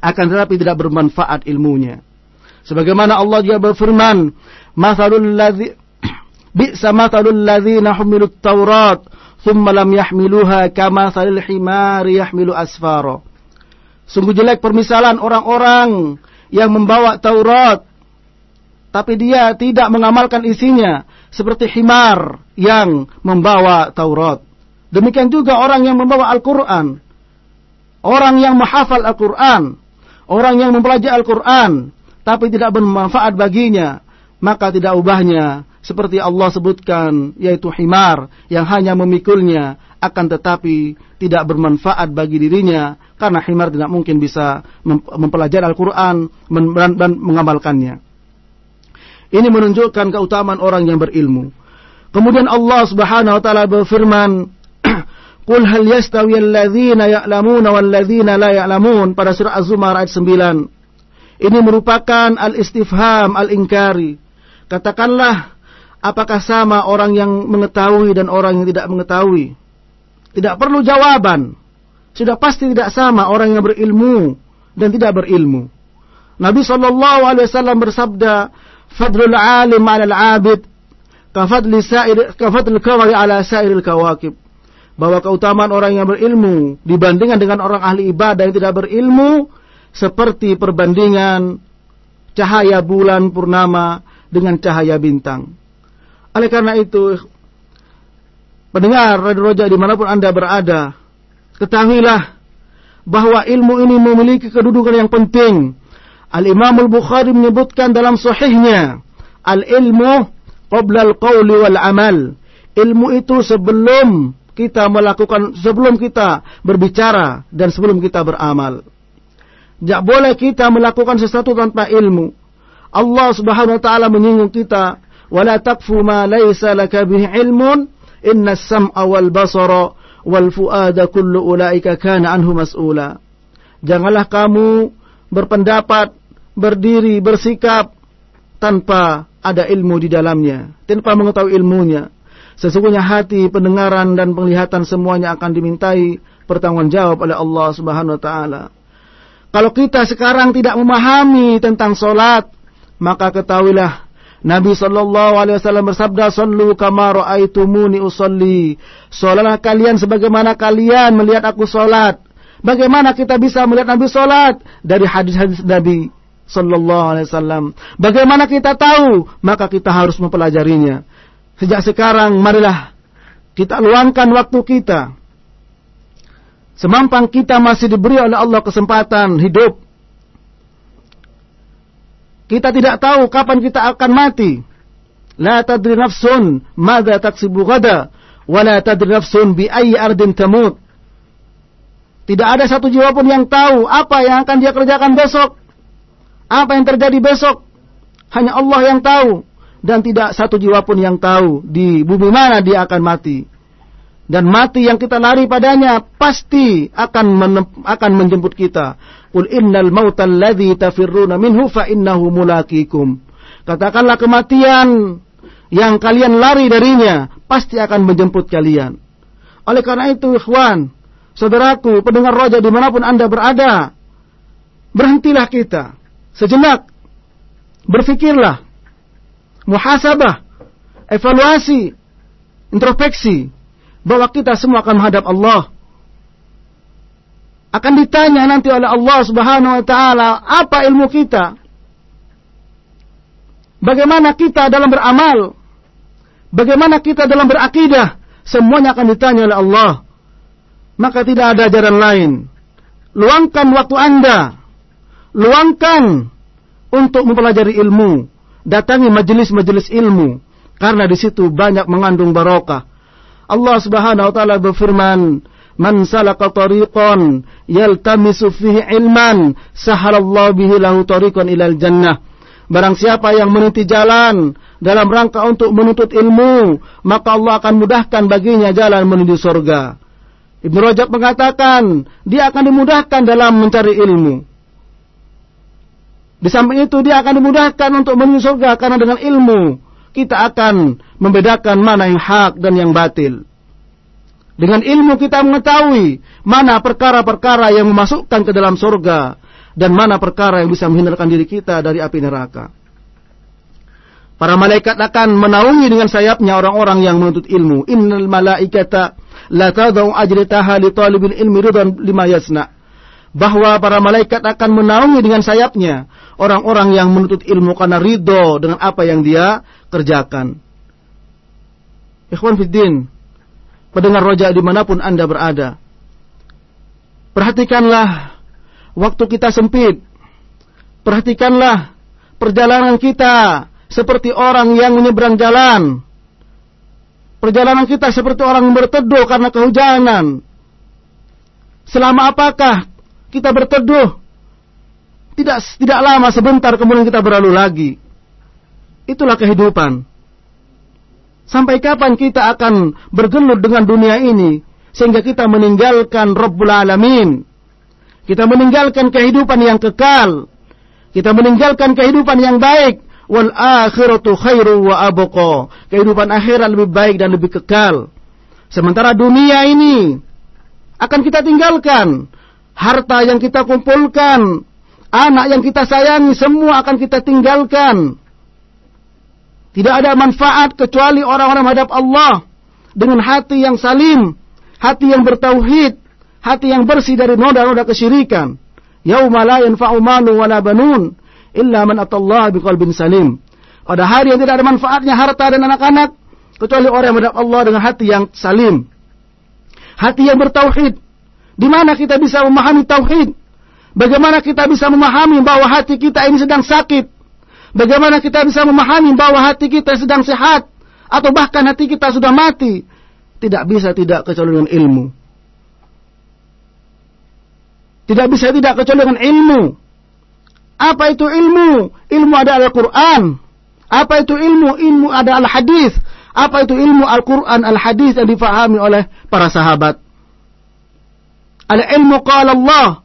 [SPEAKER 4] akan tetapi tidak bermanfaat ilmunya. Sebagaimana Allah juga berfirman, "Matsalul ladzi bi'sa matsalul ladzina humilut Taurat, thumma lam yahmiluha kama salil himari yahmilu asfara." Sungguh jelek permisalan orang-orang yang membawa Taurat tapi dia tidak mengamalkan isinya seperti himar yang membawa Taurat. Demikian juga orang yang membawa Al-Qur'an. Orang yang menghafal Al-Qur'an, orang yang mempelajari Al-Qur'an tapi tidak bermanfaat baginya, maka tidak ubahnya seperti Allah sebutkan yaitu himar yang hanya memikulnya akan tetapi tidak bermanfaat bagi dirinya karena himar tidak mungkin bisa mempelajari Al-Quran dan mengamalkannya. Ini menunjukkan keutamaan orang yang berilmu. Kemudian Allah Subhanahu wa taala berfirman, "Qul hal yastawi alladhina ya'lamuna wal ladzina la ya'lamun" pada surah Az-Zumar ayat 9. Ini merupakan al-istifham al-inkari. Katakanlah, apakah sama orang yang mengetahui dan orang yang tidak mengetahui? Tidak perlu jawaban. Sudah pasti tidak sama orang yang berilmu dan tidak berilmu. Nabi Wasallam bersabda, "Fadlul alim ala al-abid, kafadli sa'ir kafadli kawari ala sa'iril kawakib." Bahwa keutamaan orang yang berilmu dibandingkan dengan orang ahli ibadah yang tidak berilmu seperti perbandingan cahaya bulan purnama dengan cahaya bintang. Oleh karena itu, pendengar Radio Roja di mana pun Anda berada, ketahuilah bahwa ilmu ini memiliki kedudukan yang penting. Al-Imam Al-Bukhari menyebutkan dalam sahihnya, al-ilmu qabla al-qawli wal amal. Ilmu itu sebelum kita melakukan, sebelum kita berbicara dan sebelum kita beramal. Tidak boleh kita melakukan sesuatu tanpa ilmu. Allah Subhanahu wa taala menyinggung kita, "Wala taqfu ma laysa laka bihi ilmun, inna as-sam'a wal basara wal fuada kullu ulaika kana anhu mas'ula. Janganlah kamu berpendapat, berdiri, bersikap tanpa ada ilmu di dalamnya, tanpa mengetahui ilmunya. Sesungguhnya hati, pendengaran dan penglihatan semuanya akan dimintai pertanggungjawab oleh Allah Subhanahu wa taala. Kalau kita sekarang tidak memahami tentang solat, maka ketahuilah Nabi sallallahu alaihi wasallam bersabda, "Shallu kama usolli." Salatlah kalian sebagaimana kalian melihat aku salat. Bagaimana kita bisa melihat Nabi salat? Dari hadis-hadis Nabi sallallahu alaihi wasallam. Bagaimana kita tahu? Maka kita harus mempelajarinya. Sejak sekarang marilah kita luangkan waktu kita. Semampang kita masih diberi oleh Allah kesempatan hidup kita tidak tahu kapan kita akan mati. La tadri nafsun madza taksibu gada wa la tadri nafsun bi ayyi ardin tamut. Tidak ada satu jiwa pun yang tahu apa yang akan dia kerjakan besok. Apa yang terjadi besok. Hanya Allah yang tahu. Dan tidak satu jiwa pun yang tahu di bumi mana dia akan mati. Dan mati yang kita lari padanya pasti akan akan menjemput kita. Qul innal mauta alladhi tafirruna minhu fa innahu mulaqikum. Katakanlah kematian yang kalian lari darinya pasti akan menjemput kalian. Oleh karena itu, ikhwan, saudaraku, pendengar roja di mana pun anda berada, berhentilah kita sejenak, berfikirlah, muhasabah, evaluasi, introspeksi, bahwa kita semua akan menghadap Allah akan ditanya nanti oleh Allah Subhanahu wa taala apa ilmu kita? Bagaimana kita dalam beramal? Bagaimana kita dalam berakidah? Semuanya akan ditanya oleh Allah. Maka tidak ada jalan lain. Luangkan waktu Anda. Luangkan untuk mempelajari ilmu. Datangi majelis-majelis ilmu. Karena di situ banyak mengandung barokah. Allah Subhanahu wa taala berfirman, Man salaka tariqan yaltamisu fihi ilman sahalallahu bihi lahu tariqan ilal jannah. Barang siapa yang meniti jalan dalam rangka untuk menuntut ilmu, maka Allah akan mudahkan baginya jalan menuju surga. Ibnu Rajab mengatakan, dia akan dimudahkan dalam mencari ilmu. Di samping itu dia akan dimudahkan untuk menuju surga karena dengan ilmu kita akan membedakan mana yang hak dan yang batil. Dengan ilmu kita mengetahui mana perkara-perkara yang memasukkan ke dalam surga dan mana perkara yang bisa menghindarkan diri kita dari api neraka. Para malaikat akan menaungi dengan sayapnya orang-orang yang menuntut ilmu. Innal malaikata la tadau ajritaha li talibil ilmi ridan lima yasna. Bahwa para malaikat akan menaungi dengan sayapnya orang-orang yang menuntut ilmu karena ridho dengan apa yang dia kerjakan. Ikhwan Fiddin, pendengar roja di mana pun Anda berada. Perhatikanlah waktu kita sempit. Perhatikanlah perjalanan kita seperti orang yang menyeberang jalan. Perjalanan kita seperti orang yang berteduh karena kehujanan. Selama apakah kita berteduh? Tidak tidak lama sebentar kemudian kita berlalu lagi. Itulah kehidupan. Sampai kapan kita akan bergelut dengan dunia ini sehingga kita meninggalkan Rabbul Alamin? Kita meninggalkan kehidupan yang kekal. Kita meninggalkan kehidupan yang baik. Wal akhiratu khairu wa abqa. Kehidupan akhirat lebih baik dan lebih kekal. Sementara dunia ini akan kita tinggalkan. Harta yang kita kumpulkan, anak yang kita sayangi semua akan kita tinggalkan. Tidak ada manfaat kecuali orang-orang menghadap Allah dengan hati yang salim, hati yang bertauhid, hati yang bersih dari noda-noda kesyirikan. Yauma la yanfa'u malu wala banun illa man atallaha biqalbin salim. Pada hari yang tidak ada manfaatnya harta dan anak-anak kecuali orang yang menghadap Allah dengan hati yang salim. Hati yang bertauhid. Di mana kita bisa memahami tauhid? Bagaimana kita bisa memahami bahwa hati kita ini sedang sakit? Bagaimana kita bisa memahami bahwa hati kita sedang sehat? Atau bahkan hati kita sudah mati? Tidak bisa tidak kecuali dengan ilmu. Tidak bisa tidak kecuali dengan ilmu. Apa itu ilmu? Ilmu adalah Al-Quran. Apa itu ilmu? Ilmu adalah hadis. Apa itu ilmu Al-Quran, Al-Hadis yang difahami oleh para sahabat. Al-ilmu qala Allah,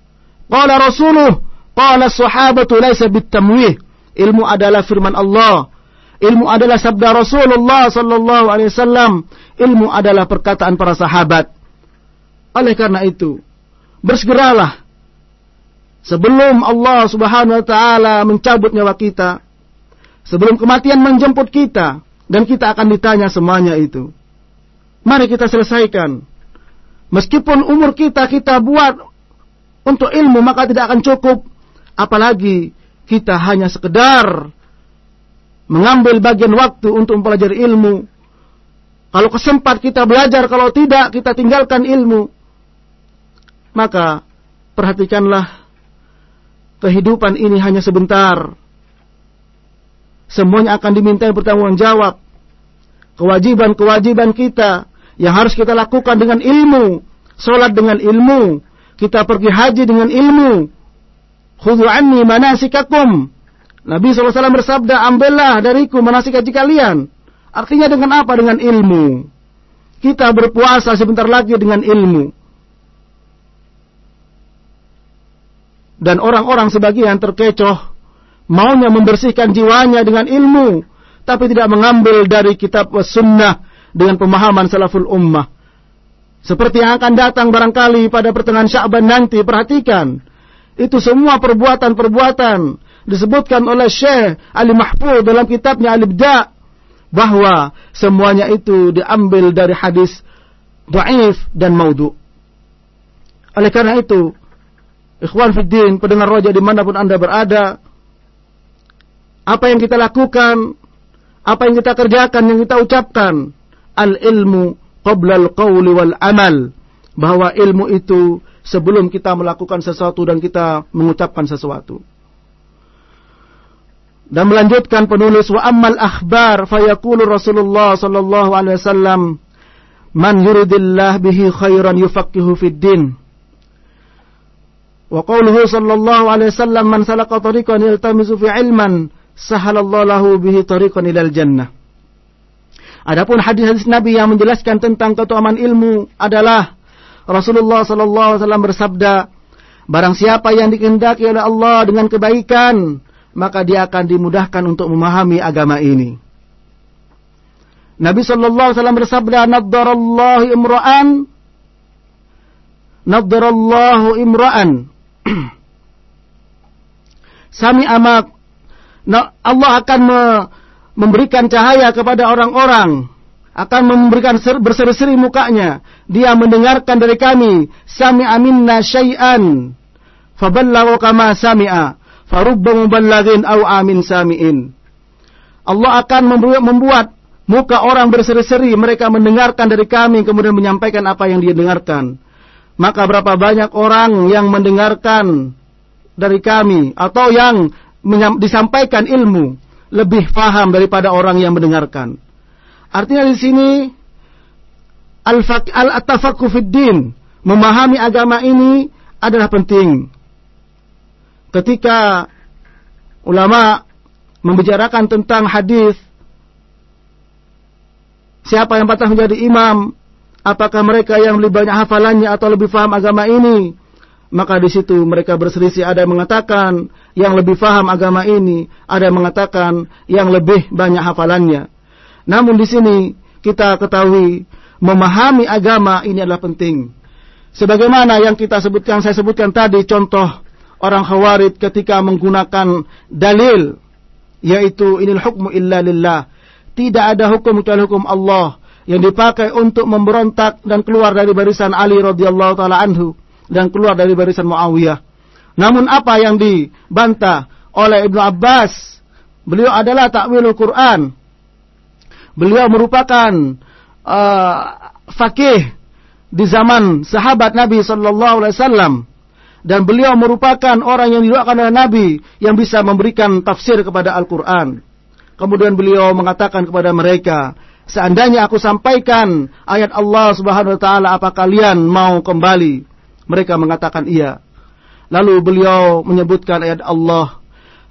[SPEAKER 4] qala Rasuluh, qala sahabatu laisa bitamwih. Ilmu adalah firman Allah. Ilmu adalah sabda Rasulullah sallallahu alaihi wasallam. Ilmu adalah perkataan para sahabat. Oleh karena itu, bersegeralah sebelum Allah Subhanahu wa taala mencabut nyawa kita, sebelum kematian menjemput kita dan kita akan ditanya semuanya itu. Mari kita selesaikan. Meskipun umur kita kita buat untuk ilmu maka tidak akan cukup apalagi kita hanya sekedar mengambil bagian waktu untuk mempelajari ilmu. Kalau kesempat kita belajar, kalau tidak kita tinggalkan ilmu. Maka perhatikanlah kehidupan ini hanya sebentar. Semuanya akan diminta bertanggung jawab. Kewajiban-kewajiban kita yang harus kita lakukan dengan ilmu. Salat dengan ilmu. Kita pergi haji dengan ilmu. Khudhu anni manasikakum. Nabi SAW bersabda, ambillah dariku manasik haji kalian. Artinya dengan apa? Dengan ilmu. Kita berpuasa sebentar lagi dengan ilmu. dan orang-orang sebagian terkecoh maunya membersihkan jiwanya dengan ilmu tapi tidak mengambil dari kitab sunnah dengan pemahaman salaful ummah seperti yang akan datang barangkali pada pertengahan Sya'ban nanti perhatikan itu semua perbuatan-perbuatan disebutkan oleh Syekh Ali Mahfud dalam kitabnya Al-Ibda bahwa semuanya itu diambil dari hadis dhaif dan maudhu oleh karena itu Ikhwan Fiddin, pendengar roja di mana pun anda berada. Apa yang kita lakukan, apa yang kita kerjakan, yang kita ucapkan. Al-ilmu qabla al-qawli wal-amal. Bahwa ilmu itu sebelum kita melakukan sesuatu dan kita mengucapkan sesuatu. Dan melanjutkan penulis wa ammal akhbar fayaqulu Rasulullah sallallahu alaihi wasallam man yuridillah bihi khairan yufaqihu fid din Wa qawluhu sallallahu alaihi wasallam man salaka tariqan yaltamisu fi ilman sahalallahu lahu bihi tariqan ilal jannah. Adapun hadis-hadis Nabi yang menjelaskan tentang keutamaan ilmu adalah Rasulullah sallallahu alaihi wasallam bersabda, barang siapa yang dikehendaki oleh Allah dengan kebaikan, maka dia akan dimudahkan untuk memahami agama ini. Nabi sallallahu alaihi wasallam bersabda, "Naddarallahu imra'an Naddarallahu imra'an Sami amak. Allah akan me memberikan cahaya kepada orang-orang. Akan memberikan berseri-seri mukanya. Dia mendengarkan dari kami. Sami aminna syai'an. Faballahu kama sami'a. Farubba muballagin au amin sami'in. Allah akan membuat muka orang berseri-seri. Mereka mendengarkan dari kami. Kemudian menyampaikan apa yang dia dengarkan. Maka berapa banyak orang yang mendengarkan dari kami atau yang disampaikan ilmu lebih paham daripada orang yang mendengarkan. Artinya di sini al-tafaqquh fid din, memahami agama ini adalah penting. Ketika ulama membicarakan tentang hadis siapa yang patah menjadi imam Apakah mereka yang lebih banyak hafalannya atau lebih paham agama ini? Maka di situ mereka berselisih. Ada yang mengatakan yang lebih paham agama ini, ada yang mengatakan yang lebih banyak hafalannya. Namun di sini kita ketahui memahami agama ini adalah penting. Sebagaimana yang kita sebutkan, saya sebutkan tadi contoh orang khawarid ketika menggunakan dalil yaitu inil hukmu illa lillah. Tidak ada hukum kecuali hukum Allah yang dipakai untuk memberontak dan keluar dari barisan Ali radhiyallahu taala anhu dan keluar dari barisan Muawiyah. Namun apa yang dibantah oleh Ibnu Abbas? Beliau adalah takwilul Quran. Beliau merupakan uh, fakih di zaman sahabat Nabi sallallahu alaihi wasallam dan beliau merupakan orang yang didoakan oleh Nabi yang bisa memberikan tafsir kepada Al-Qur'an. Kemudian beliau mengatakan kepada mereka, "Seandainya aku sampaikan ayat Allah Subhanahu wa taala, apa kalian mau kembali?" Mereka mengatakan iya. Lalu beliau menyebutkan ayat Allah,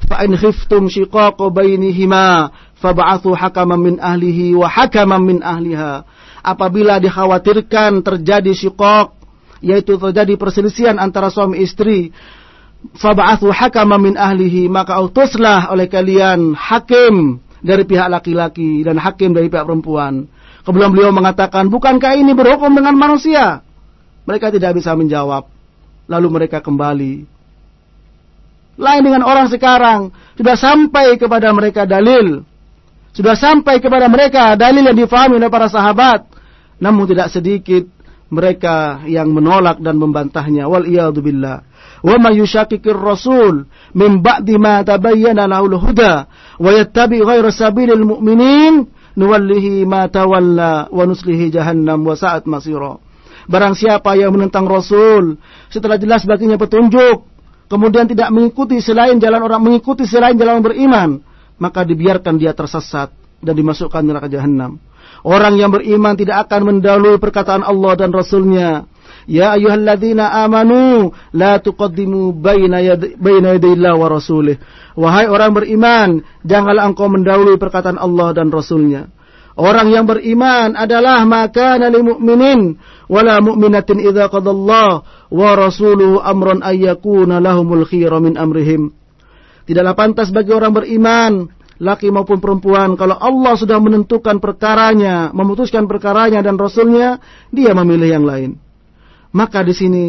[SPEAKER 4] "Fa in khiftum shiqaqa bainihima fab'athu hakaman min ahlihi wa hakaman min ahliha." apabila dikhawatirkan terjadi syikok, yaitu terjadi perselisihan antara suami istri, fab'athu hakama min ahlihi, maka utuslah oleh kalian hakim dari pihak laki-laki dan hakim dari pihak perempuan. Kemudian beliau mengatakan, bukankah ini berhukum dengan manusia? Mereka tidak bisa menjawab. Lalu mereka kembali. Lain dengan orang sekarang, sudah sampai kepada mereka dalil. Sudah sampai kepada mereka dalil yang difahami oleh para sahabat. Namun tidak sedikit mereka yang menolak dan membantahnya. Wal billah. Wa ma yushakikir rasul min ba'di ma tabayyana lahul huda wa yattabi ghayra sabilil mu'minin nuwallihi ma tawalla wa nuslihi jahannam wa sa'at masira. Barang siapa yang menentang Rasul setelah jelas baginya petunjuk, kemudian tidak mengikuti selain jalan orang mengikuti selain jalan beriman, maka dibiarkan dia tersesat dan dimasukkan neraka jahanam. Orang yang beriman tidak akan mendahului perkataan Allah dan Rasulnya. Ya ayyuhalladzina amanu la tuqaddimu baina yadayillahi wa rasulih. Wahai orang beriman, janganlah engkau mendahului perkataan Allah dan Rasulnya. Orang yang beriman adalah maka lil mu'minin wala mu'minatin idza qadallah wa rasuluhu amran ayyakuna lahumul khiyara min amrihim. Tidaklah pantas bagi orang beriman laki maupun perempuan, kalau Allah sudah menentukan perkaranya, memutuskan perkaranya dan Rasulnya, dia memilih yang lain. Maka di sini,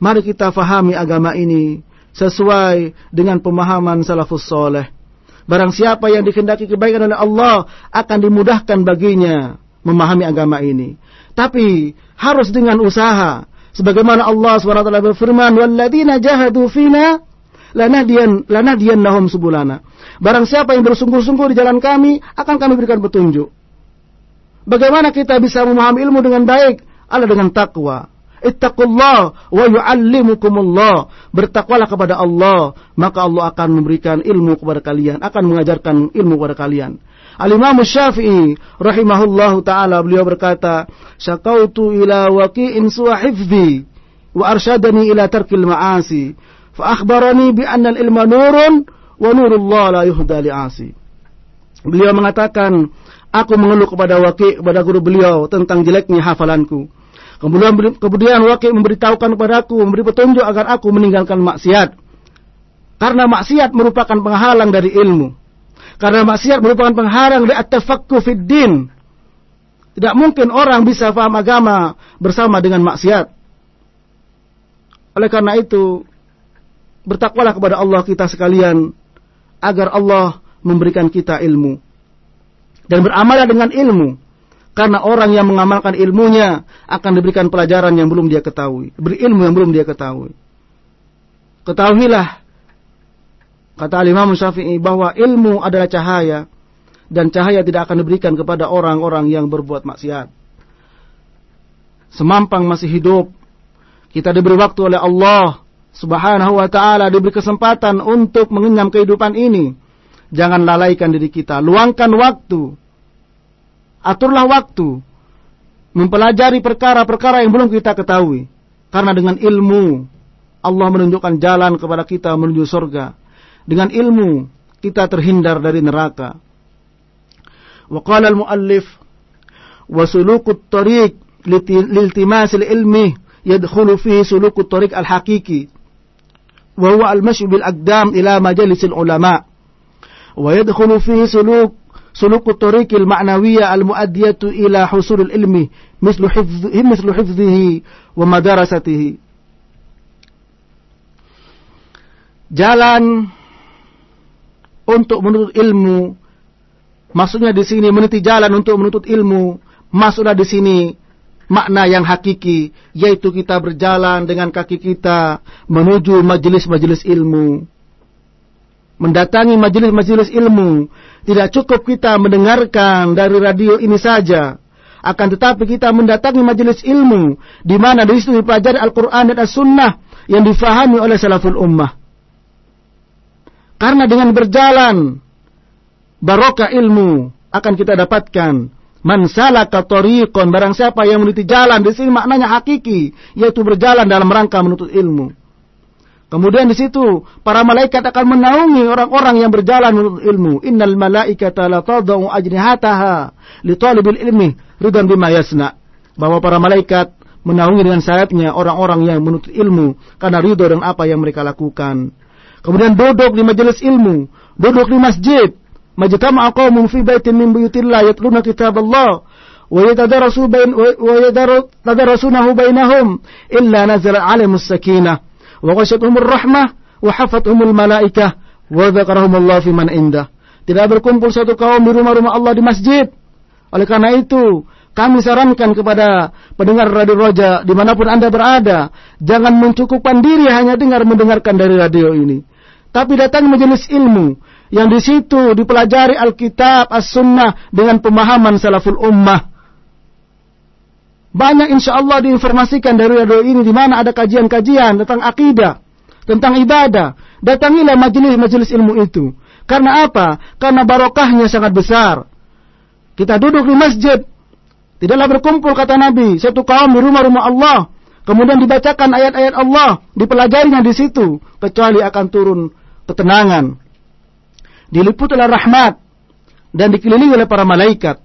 [SPEAKER 4] mari kita fahami agama ini sesuai dengan pemahaman salafus soleh. Barang siapa yang dikehendaki kebaikan oleh Allah akan dimudahkan baginya memahami agama ini. Tapi harus dengan usaha. Sebagaimana Allah SWT berfirman, "Walladzina jahadu fina lanahdiyan lanahdiyannahum subulana." Barang siapa yang bersungguh-sungguh di jalan kami, akan kami berikan petunjuk. Bagaimana kita bisa memahami ilmu dengan baik? Allah dengan takwa. Ittaqullah wa yu'allimukumullah. Bertakwalah kepada Allah, maka Allah akan memberikan ilmu kepada kalian, akan mengajarkan ilmu kepada kalian. Al-Imam Syafi'i rahimahullahu taala beliau berkata, "Syakautu ila waqi'in suwa wa arsyadani ila tarkil ma'asi, fa akhbarani bi anna nurun wa nurullah la. Beliau mengatakan, aku mengeluh kepada Waki, kepada guru beliau tentang jeleknya hafalanku. Kemudian kemudian Waki memberitahukan kepadaku, memberi petunjuk agar aku meninggalkan maksiat. Karena maksiat merupakan penghalang dari ilmu. Karena maksiat merupakan penghalang dari at-tafakku. Tidak mungkin orang bisa paham agama bersama dengan maksiat. Oleh karena itu, bertakwalah kepada Allah kita sekalian agar Allah memberikan kita ilmu. Dan beramalah dengan ilmu. Karena orang yang mengamalkan ilmunya akan diberikan pelajaran yang belum dia ketahui. Berilmu yang belum dia ketahui. Ketahuilah, kata Imam Syafi'i, bahwa ilmu adalah cahaya. Dan cahaya tidak akan diberikan kepada orang-orang yang berbuat maksiat. Semampang masih hidup, kita diberi waktu oleh Allah subhanahu wa ta'ala diberi kesempatan untuk mengenyam kehidupan ini. Jangan lalaikan diri kita. Luangkan waktu. Aturlah waktu. Mempelajari perkara-perkara yang belum kita ketahui. Karena dengan ilmu, Allah menunjukkan jalan kepada kita menuju surga. Dengan ilmu, kita terhindar dari neraka. Wa qala al-muallif wa sulukut tariq liltimasil ilmi yadkhulu fihi sulukut tariq al-haqiqi وهو المشي بالأقدام إلى مجالس العلماء. ويدخل فيه سلوك سلوك الطريق المعنوية المؤدية إلى حصول العلم مثل حفظ مثل حفظه ومدارسته. jalan untuk menuntut ilmu maksudnya di sini meniti jalan untuk menuntut ilmu masuklah di sini makna yang hakiki, yaitu kita berjalan dengan kaki kita menuju majelis-majelis ilmu. mendatangi majelis-majelis ilmu. Tidak cukup kita mendengarkan dari radio ini saja. Akan tetapi kita mendatangi majelis ilmu di mana di situ dipelajari Al-Qur'an dan As-Sunnah yang difahami oleh salaful ummah. Karena dengan berjalan barokah ilmu akan kita dapatkan. Man salaka tariqan barang siapa yang meniti jalan di sini maknanya hakiki yaitu berjalan dalam rangka menuntut ilmu. Kemudian di situ para malaikat akan menaungi orang-orang yang berjalan menuntut ilmu. Innal malaikata la tadau ajnihataha li talibil ilmi ridan bima yasna. Bahwa para malaikat menaungi dengan sayapnya orang-orang yang menuntut ilmu karena ridho dengan apa yang mereka lakukan. Kemudian duduk di majelis ilmu, duduk di masjid, majtama'a qaumun fi baitin min buyutillah yatluna kitaballah wa yatadarasu bain wa yatadarasunahu bainahum illa nazala 'alaihimus sakinah wa ghashiyatuhumur rahmah wa hafathumul malaikah wa dzakarahumullah fi man indah. Tidak berkumpul satu kaum di rumah-rumah Allah di masjid. Oleh karena itu, kami sarankan kepada pendengar Radio Roja di mana pun Anda berada, jangan mencukupkan diri hanya dengar mendengarkan dari radio ini. Tapi datang majelis ilmu yang di situ dipelajari Alkitab, As-Sunnah dengan pemahaman salaful ummah. Banyak insya Allah diinformasikan dari radio ini di mana ada kajian-kajian tentang akidah, tentang ibadah. Datangilah majelis-majelis ilmu itu. Karena apa? Karena barokahnya sangat besar. Kita duduk di masjid. Tidaklah berkumpul kata Nabi. Satu kaum di rumah-rumah Allah. Kemudian dibacakan ayat-ayat Allah. Dipelajarinya di situ. Kecuali akan turun ketenangan diliputi oleh rahmat dan dikelilingi oleh para malaikat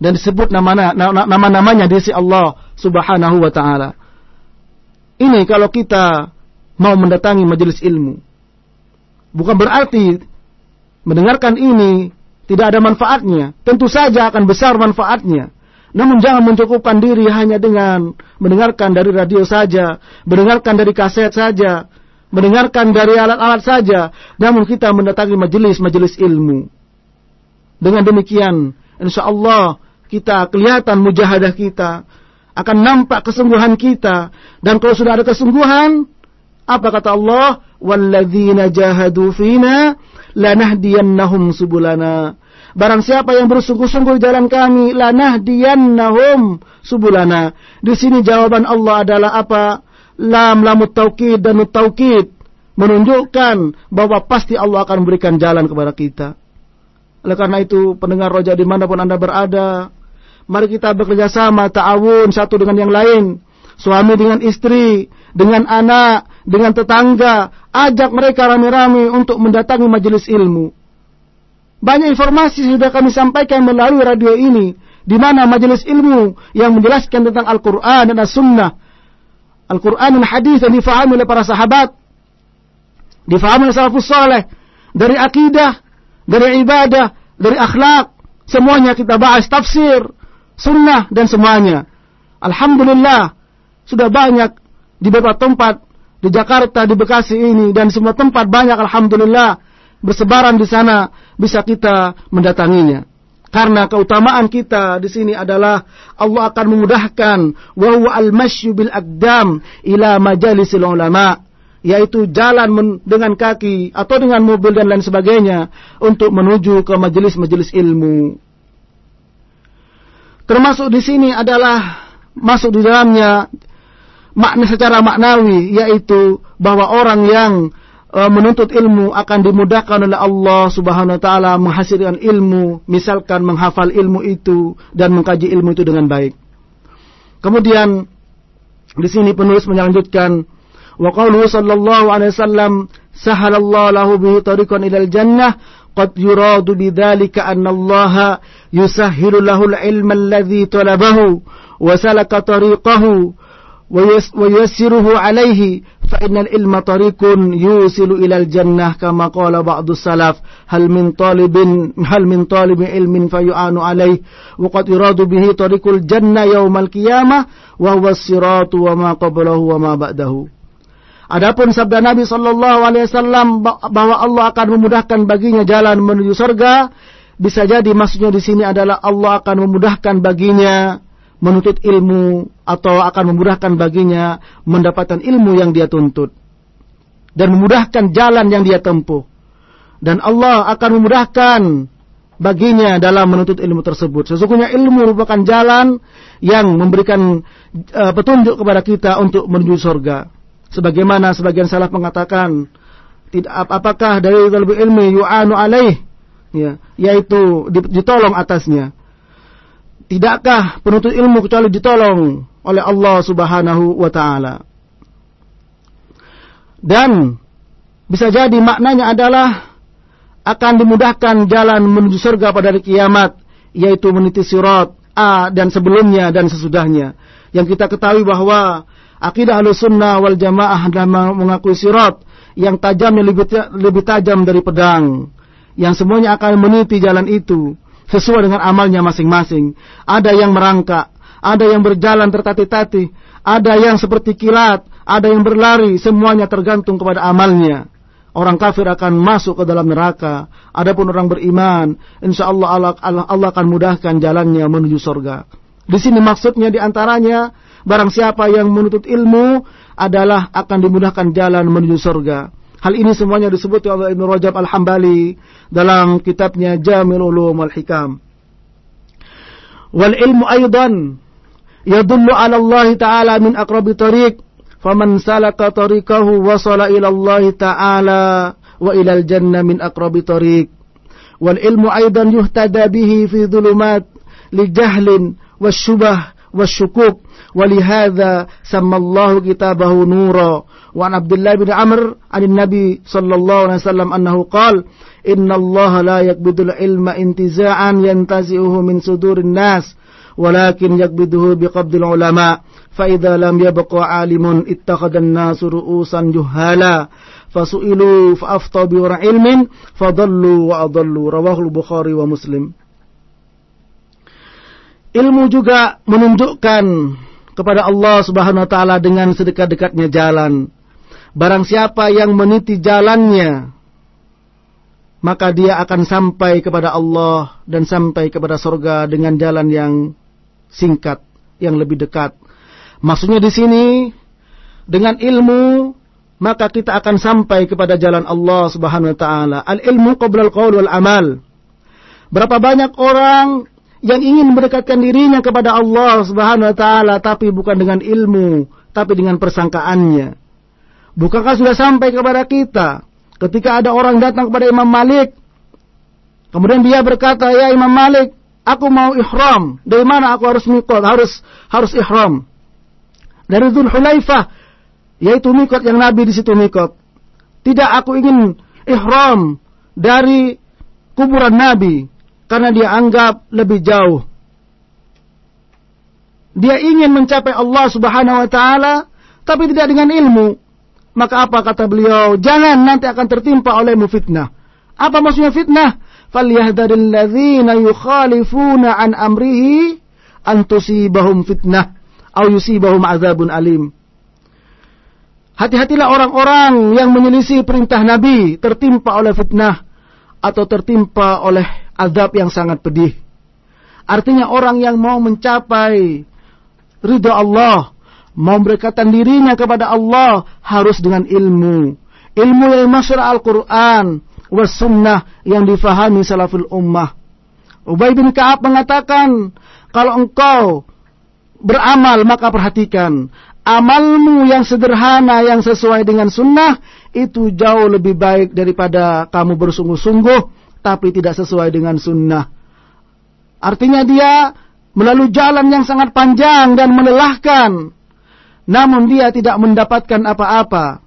[SPEAKER 4] dan disebut nama-namanya di sisi Allah Subhanahu wa taala. Ini kalau kita mau mendatangi majelis ilmu. Bukan berarti mendengarkan ini tidak ada manfaatnya. Tentu saja akan besar manfaatnya. Namun jangan mencukupkan diri hanya dengan mendengarkan dari radio saja, mendengarkan dari kaset saja, mendengarkan dari alat-alat saja, namun kita mendatangi majelis-majelis ilmu. Dengan demikian, insya Allah kita kelihatan mujahadah kita, akan nampak kesungguhan kita, dan kalau sudah ada kesungguhan, apa kata Allah? Walladzina jahadu fina lanahdiyannahum subulana. Barang siapa yang bersungguh-sungguh jalan kami, lanahdiyannahum subulana. Di sini jawaban Allah adalah apa? Lam lamut taukid dan taukid menunjukkan bahwa pasti Allah akan memberikan jalan kepada kita. Oleh karena itu, pendengar roja di mana pun anda berada, mari kita bekerja sama, ta'awun satu dengan yang lain. Suami dengan istri, dengan anak, dengan tetangga, ajak mereka rame-rame untuk mendatangi majelis ilmu. Banyak informasi sudah kami sampaikan melalui radio ini, di mana majelis ilmu yang menjelaskan tentang Al-Quran dan As-Sunnah, Al-Quran dan hadis yang difahami oleh para sahabat, difahami oleh salafus saleh, dari akidah, dari ibadah, dari akhlak, semuanya kita bahas tafsir, sunnah dan semuanya. Alhamdulillah sudah banyak di beberapa tempat. Di Jakarta, di Bekasi ini dan semua tempat banyak alhamdulillah. Bersebaran di sana bisa kita mendatanginya. Karena keutamaan kita di sini adalah Allah akan memudahkan wa huwa al-masyu bil aqdam ila majalisil ulama yaitu jalan dengan kaki atau dengan mobil dan lain sebagainya untuk menuju ke majelis-majelis ilmu. Termasuk di sini adalah masuk di dalamnya makna secara maknawi yaitu bahwa orang yang menuntut ilmu akan dimudahkan oleh Allah Subhanahu wa taala menghasilkan ilmu, misalkan menghafal ilmu itu dan mengkaji ilmu itu dengan baik. Kemudian di sini penulis melanjutkan wa qauluhu sallallahu alaihi wasallam sahalallahu lahu bihi tariqan ilal jannah qad yuradu bidzalika anna Allah yusahhilu lahu al-ilma alladhi talabahu wa salaka tariqahu ويسره عليه فإن العلم طريق يوصل إلى الجنة كما قال بعض السلف هل من طالب هل من طالب علم فيعان عليه وقد يراد به طريق الجنة يوم القيامة وهو الصراط وما قبله وما بعده Adapun sabda Nabi Shallallahu Alaihi Wasallam bahwa Allah akan memudahkan baginya jalan menuju surga, bisa jadi maksudnya di sini adalah Allah akan memudahkan baginya menuntut ilmu atau akan memudahkan baginya mendapatkan ilmu yang dia tuntut dan memudahkan jalan yang dia tempuh. dan Allah akan memudahkan baginya dalam menuntut ilmu tersebut. Sesungguhnya ilmu merupakan jalan yang memberikan uh, petunjuk kepada kita untuk menuju surga. Sebagaimana sebagian salaf mengatakan, tidak apakah dari ilmu ilmi yu'anu alaih ya, yaitu ditolong atasnya. Tidakkah penuntut ilmu kecuali ditolong oleh Allah Subhanahu wa taala? Dan bisa jadi maknanya adalah akan dimudahkan jalan menuju surga pada hari kiamat yaitu meniti sirat A dan sebelumnya dan sesudahnya yang kita ketahui bahwa akidah sunnah wal jamaah adalah mengakui sirat yang lebih, lebih tajam dari pedang yang semuanya akan meniti jalan itu sesuai dengan amalnya masing-masing ada yang merangkak ada yang berjalan tertatih-tatih ada yang seperti kilat ada yang berlari semuanya tergantung kepada amalnya Orang kafir akan masuk ke dalam neraka. Adapun orang beriman, insya Allah Allah, akan mudahkan jalannya menuju surga. Di sini maksudnya di antaranya, barang siapa yang menuntut ilmu adalah akan dimudahkan jalan menuju surga. Hal ini semuanya disebut oleh Ibn Rajab Al-Hambali dalam kitabnya Jamil Ulum Al-Hikam. Wal ilmu aydan yadullu ala Allah Ta'ala min aqrabi tariq faman salaka tariqahu wasala ila Allah ta'ala wa ila al-jannah min aqrabi tariq wal ilmu aidan yuhtada bihi fi dhulumat li jahlin wasyubah wasyukuk ولهذا سمى الله كتابه نورا. وعن عبد الله بن عمرو عن النبي صلى الله عليه وسلم أنه قال إن الله لا يقبض العلم انتزاعا ينتزعه من صدور الناس ولكن يقبضه بقبض العلماء. فإذا لم يبق عالم اتخذ الناس رؤوسا جهالا. فسئلوا فأفطوا بغير علم فضلوا وأضلوا. رواه البخاري ومسلم. Ilmu juga menunjukkan kepada Allah Subhanahu wa taala dengan sedekat-dekatnya jalan. Barang siapa yang meniti jalannya, maka dia akan sampai kepada Allah dan sampai kepada surga dengan jalan yang singkat, yang lebih dekat. Maksudnya di sini dengan ilmu maka kita akan sampai kepada jalan Allah Subhanahu wa taala. Al ilmu qabla al qaul wal amal. Berapa banyak orang yang ingin mendekatkan dirinya kepada Allah Subhanahu wa taala tapi bukan dengan ilmu, tapi dengan persangkaannya. Bukankah sudah sampai kepada kita ketika ada orang datang kepada Imam Malik kemudian dia berkata, "Ya Imam Malik, aku mau ihram. Dari mana aku harus mikot? Harus harus ihram." dari Dhul Hulaifah yaitu mikot yang Nabi di situ mikot. Tidak aku ingin ihram dari kuburan Nabi karena dia anggap lebih jauh. Dia ingin mencapai Allah Subhanahu wa taala tapi tidak dengan ilmu. Maka apa kata beliau? Jangan nanti akan tertimpa olehmu fitnah. Apa maksudnya fitnah? Falyahdharil ladzina yukhalifuna an amrihi an tusibahum fitnah au yusibahum azabun alim. Hati-hatilah orang-orang yang menyelisih perintah Nabi tertimpa oleh fitnah atau tertimpa oleh azab yang sangat pedih. Artinya orang yang mau mencapai ridha Allah, mau berdekatan dirinya kepada Allah harus dengan ilmu. Ilmu yang masyarakat Al-Quran, was sunnah yang difahami salaful ummah. Ubay bin Ka'ab mengatakan, kalau engkau beramal maka perhatikan amalmu yang sederhana yang sesuai dengan sunnah itu jauh lebih baik daripada kamu bersungguh-sungguh tapi tidak sesuai dengan sunnah. Artinya dia melalui jalan yang sangat panjang dan melelahkan. Namun dia tidak mendapatkan apa-apa.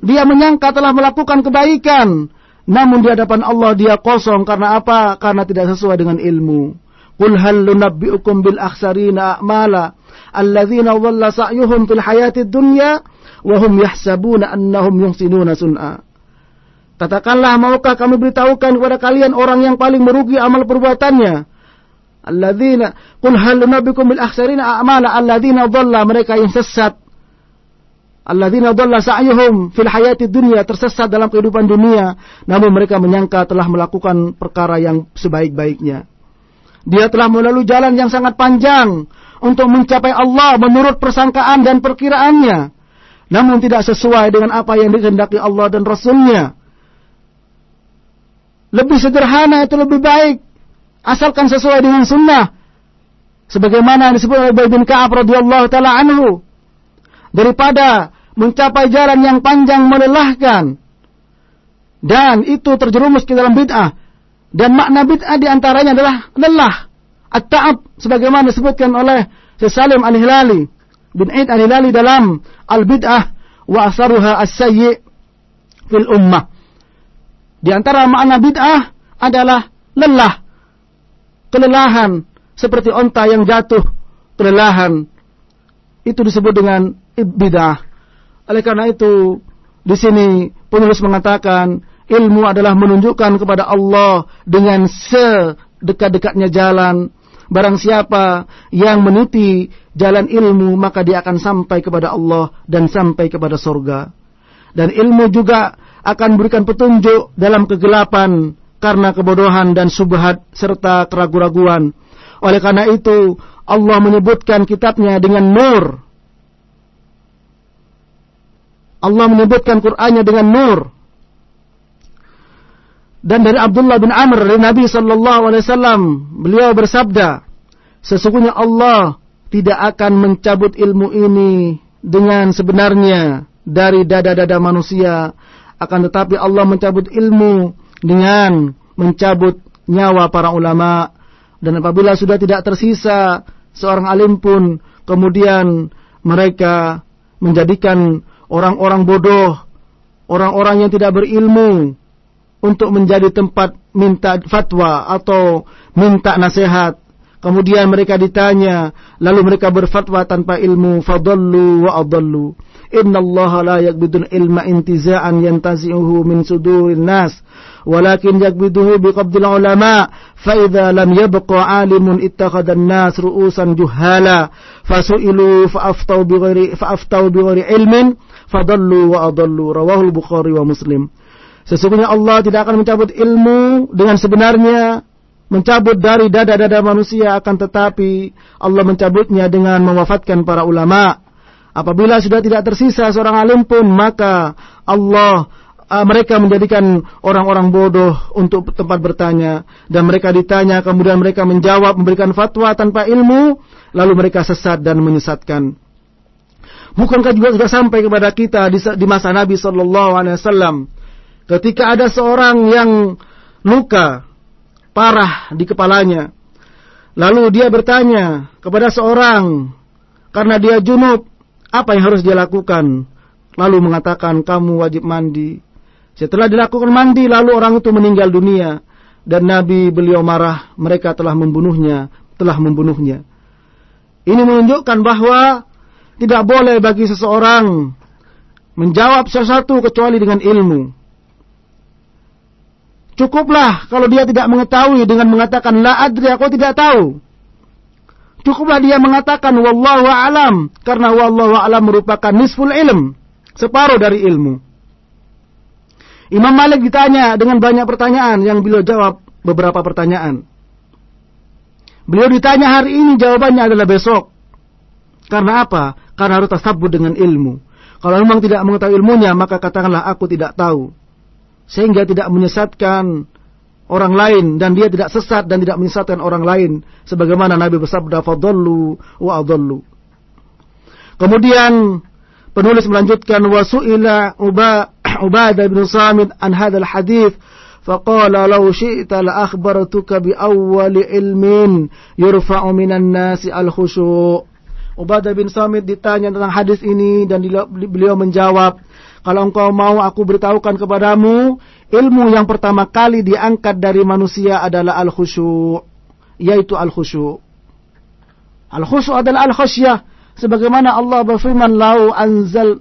[SPEAKER 4] Dia menyangka telah melakukan kebaikan. Namun di hadapan Allah dia kosong karena apa? Karena tidak sesuai dengan ilmu. Qul hal bil akhsarina a'mala alladzina dhalla sa'yuhum fil hayatid dunya wa hum yahsabuna annahum yuhsinuna sun'a. Katakanlah maukah kami beritahukan kepada kalian orang yang paling merugi amal perbuatannya? Alladzina qul hal nunabbi'ukum bil akhsarina a'mala alladzina dhalla mereka yang sesat Alladzina dhalla sa'yuhum fil hayatid dunya tersesat dalam kehidupan dunia namun mereka menyangka telah melakukan perkara yang sebaik-baiknya. Dia telah melalui jalan yang sangat panjang untuk mencapai Allah menurut persangkaan dan perkiraannya. Namun tidak sesuai dengan apa yang dikehendaki Allah dan Rasulnya. lebih sederhana itu lebih baik. Asalkan sesuai dengan sunnah. Sebagaimana disebut oleh Ubay bin Ka'ab radhiyallahu taala anhu. Daripada mencapai jalan yang panjang melelahkan dan itu terjerumus ke dalam bid'ah. Dan makna bid'ah di antaranya adalah lelah. At-ta'ab sebagaimana disebutkan oleh Salim Al-Hilali bin Aid Al-Hilali dalam Al-Bid'ah wa asaruha as-sayyi fil ummah. Di antara makna bid'ah adalah lelah, kelelahan, seperti onta yang jatuh, kelelahan. Itu disebut dengan bid'ah. Oleh karena itu, di sini penulis mengatakan ilmu adalah menunjukkan kepada Allah dengan sedekat-dekatnya jalan. Barang siapa yang meniti jalan ilmu, maka dia akan sampai kepada Allah dan sampai kepada surga. Dan ilmu juga akan memberikan petunjuk dalam kegelapan karena kebodohan dan subhat serta keraguan-raguan. Oleh karena itu, Allah menyebutkan kitabnya dengan nur. Allah menyebutkan Qur'annya dengan nur. Dan dari Abdullah bin Amr dari Nabi sallallahu alaihi wasallam, beliau bersabda, sesungguhnya Allah tidak akan mencabut ilmu ini dengan sebenarnya dari dada-dada manusia. Akan tetapi Allah mencabut ilmu dengan mencabut nyawa para ulama. Dan apabila sudah tidak tersisa seorang alim pun kemudian mereka menjadikan orang-orang bodoh orang-orang yang tidak berilmu untuk menjadi tempat minta fatwa atau minta nasihat kemudian mereka ditanya lalu mereka berfatwa tanpa ilmu fadallu wa adallu Inna Allah la yakbidul ilma intiza'an yantazi'uhu min sudurin nas. Walakin yakbiduhu biqabdil ulama. Fa'idha lam yabqa alimun ittakhadhan nas ru'usan juhala. Fasu'ilu fa'aftau bighairi, fa'aftau bighairi ilmin. Fadallu wa adallu. Rawahul Bukhari wa Muslim. Sesungguhnya Allah tidak akan mencabut ilmu dengan sebenarnya. Mencabut dari dada-dada manusia akan tetapi Allah mencabutnya dengan mewafatkan para ulama. Apabila sudah tidak tersisa seorang alim pun, maka Allah uh, mereka menjadikan orang-orang bodoh untuk tempat bertanya. Dan mereka ditanya kemudian mereka menjawab memberikan fatwa tanpa ilmu lalu mereka sesat dan menyesatkan. Bukankah juga sudah sampai kepada kita di, di masa Nabi Shallallahu Alaihi Wasallam ketika ada seorang yang luka parah di kepalanya, lalu dia bertanya kepada seorang karena dia junub apa yang harus dia lakukan? Lalu mengatakan kamu wajib mandi. Setelah dilakukan mandi lalu orang itu meninggal dunia dan Nabi beliau marah mereka telah membunuhnya, telah membunuhnya. Ini menunjukkan bahwa tidak boleh bagi seseorang menjawab sesuatu kecuali dengan ilmu. Cukuplah kalau dia tidak mengetahui dengan mengatakan la adri aku tidak tahu. Cukuplah dia mengatakan wallahu alam karena wallahu alam merupakan nisful ilm, separuh dari ilmu. Imam Malik ditanya dengan banyak pertanyaan yang beliau jawab beberapa pertanyaan. Beliau ditanya hari ini jawabannya adalah besok. Karena apa? Karena harus tersabut dengan ilmu. Kalau memang tidak mengetahui ilmunya, maka katakanlah aku tidak tahu. Sehingga tidak menyesatkan orang lain dan dia tidak sesat dan tidak menyesatkan orang lain sebagaimana Nabi bersabda fadallu wa adallu. Kemudian penulis melanjutkan wasuila Ubadah bin Samit an hadzal hadis faqala law syi'ta la akhbartuka bi awwali ilmin yurfa'u minan nasi al khusyu' Ubadah bin Samit ditanya tentang hadis ini dan beliau menjawab kalau engkau mau aku beritahukan kepadamu, ilmu yang pertama kali diangkat dari manusia adalah al-khusyu' yaitu al-khusyu'. Al-khusyu' adalah al-khasyah sebagaimana Allah berfirman lau anzal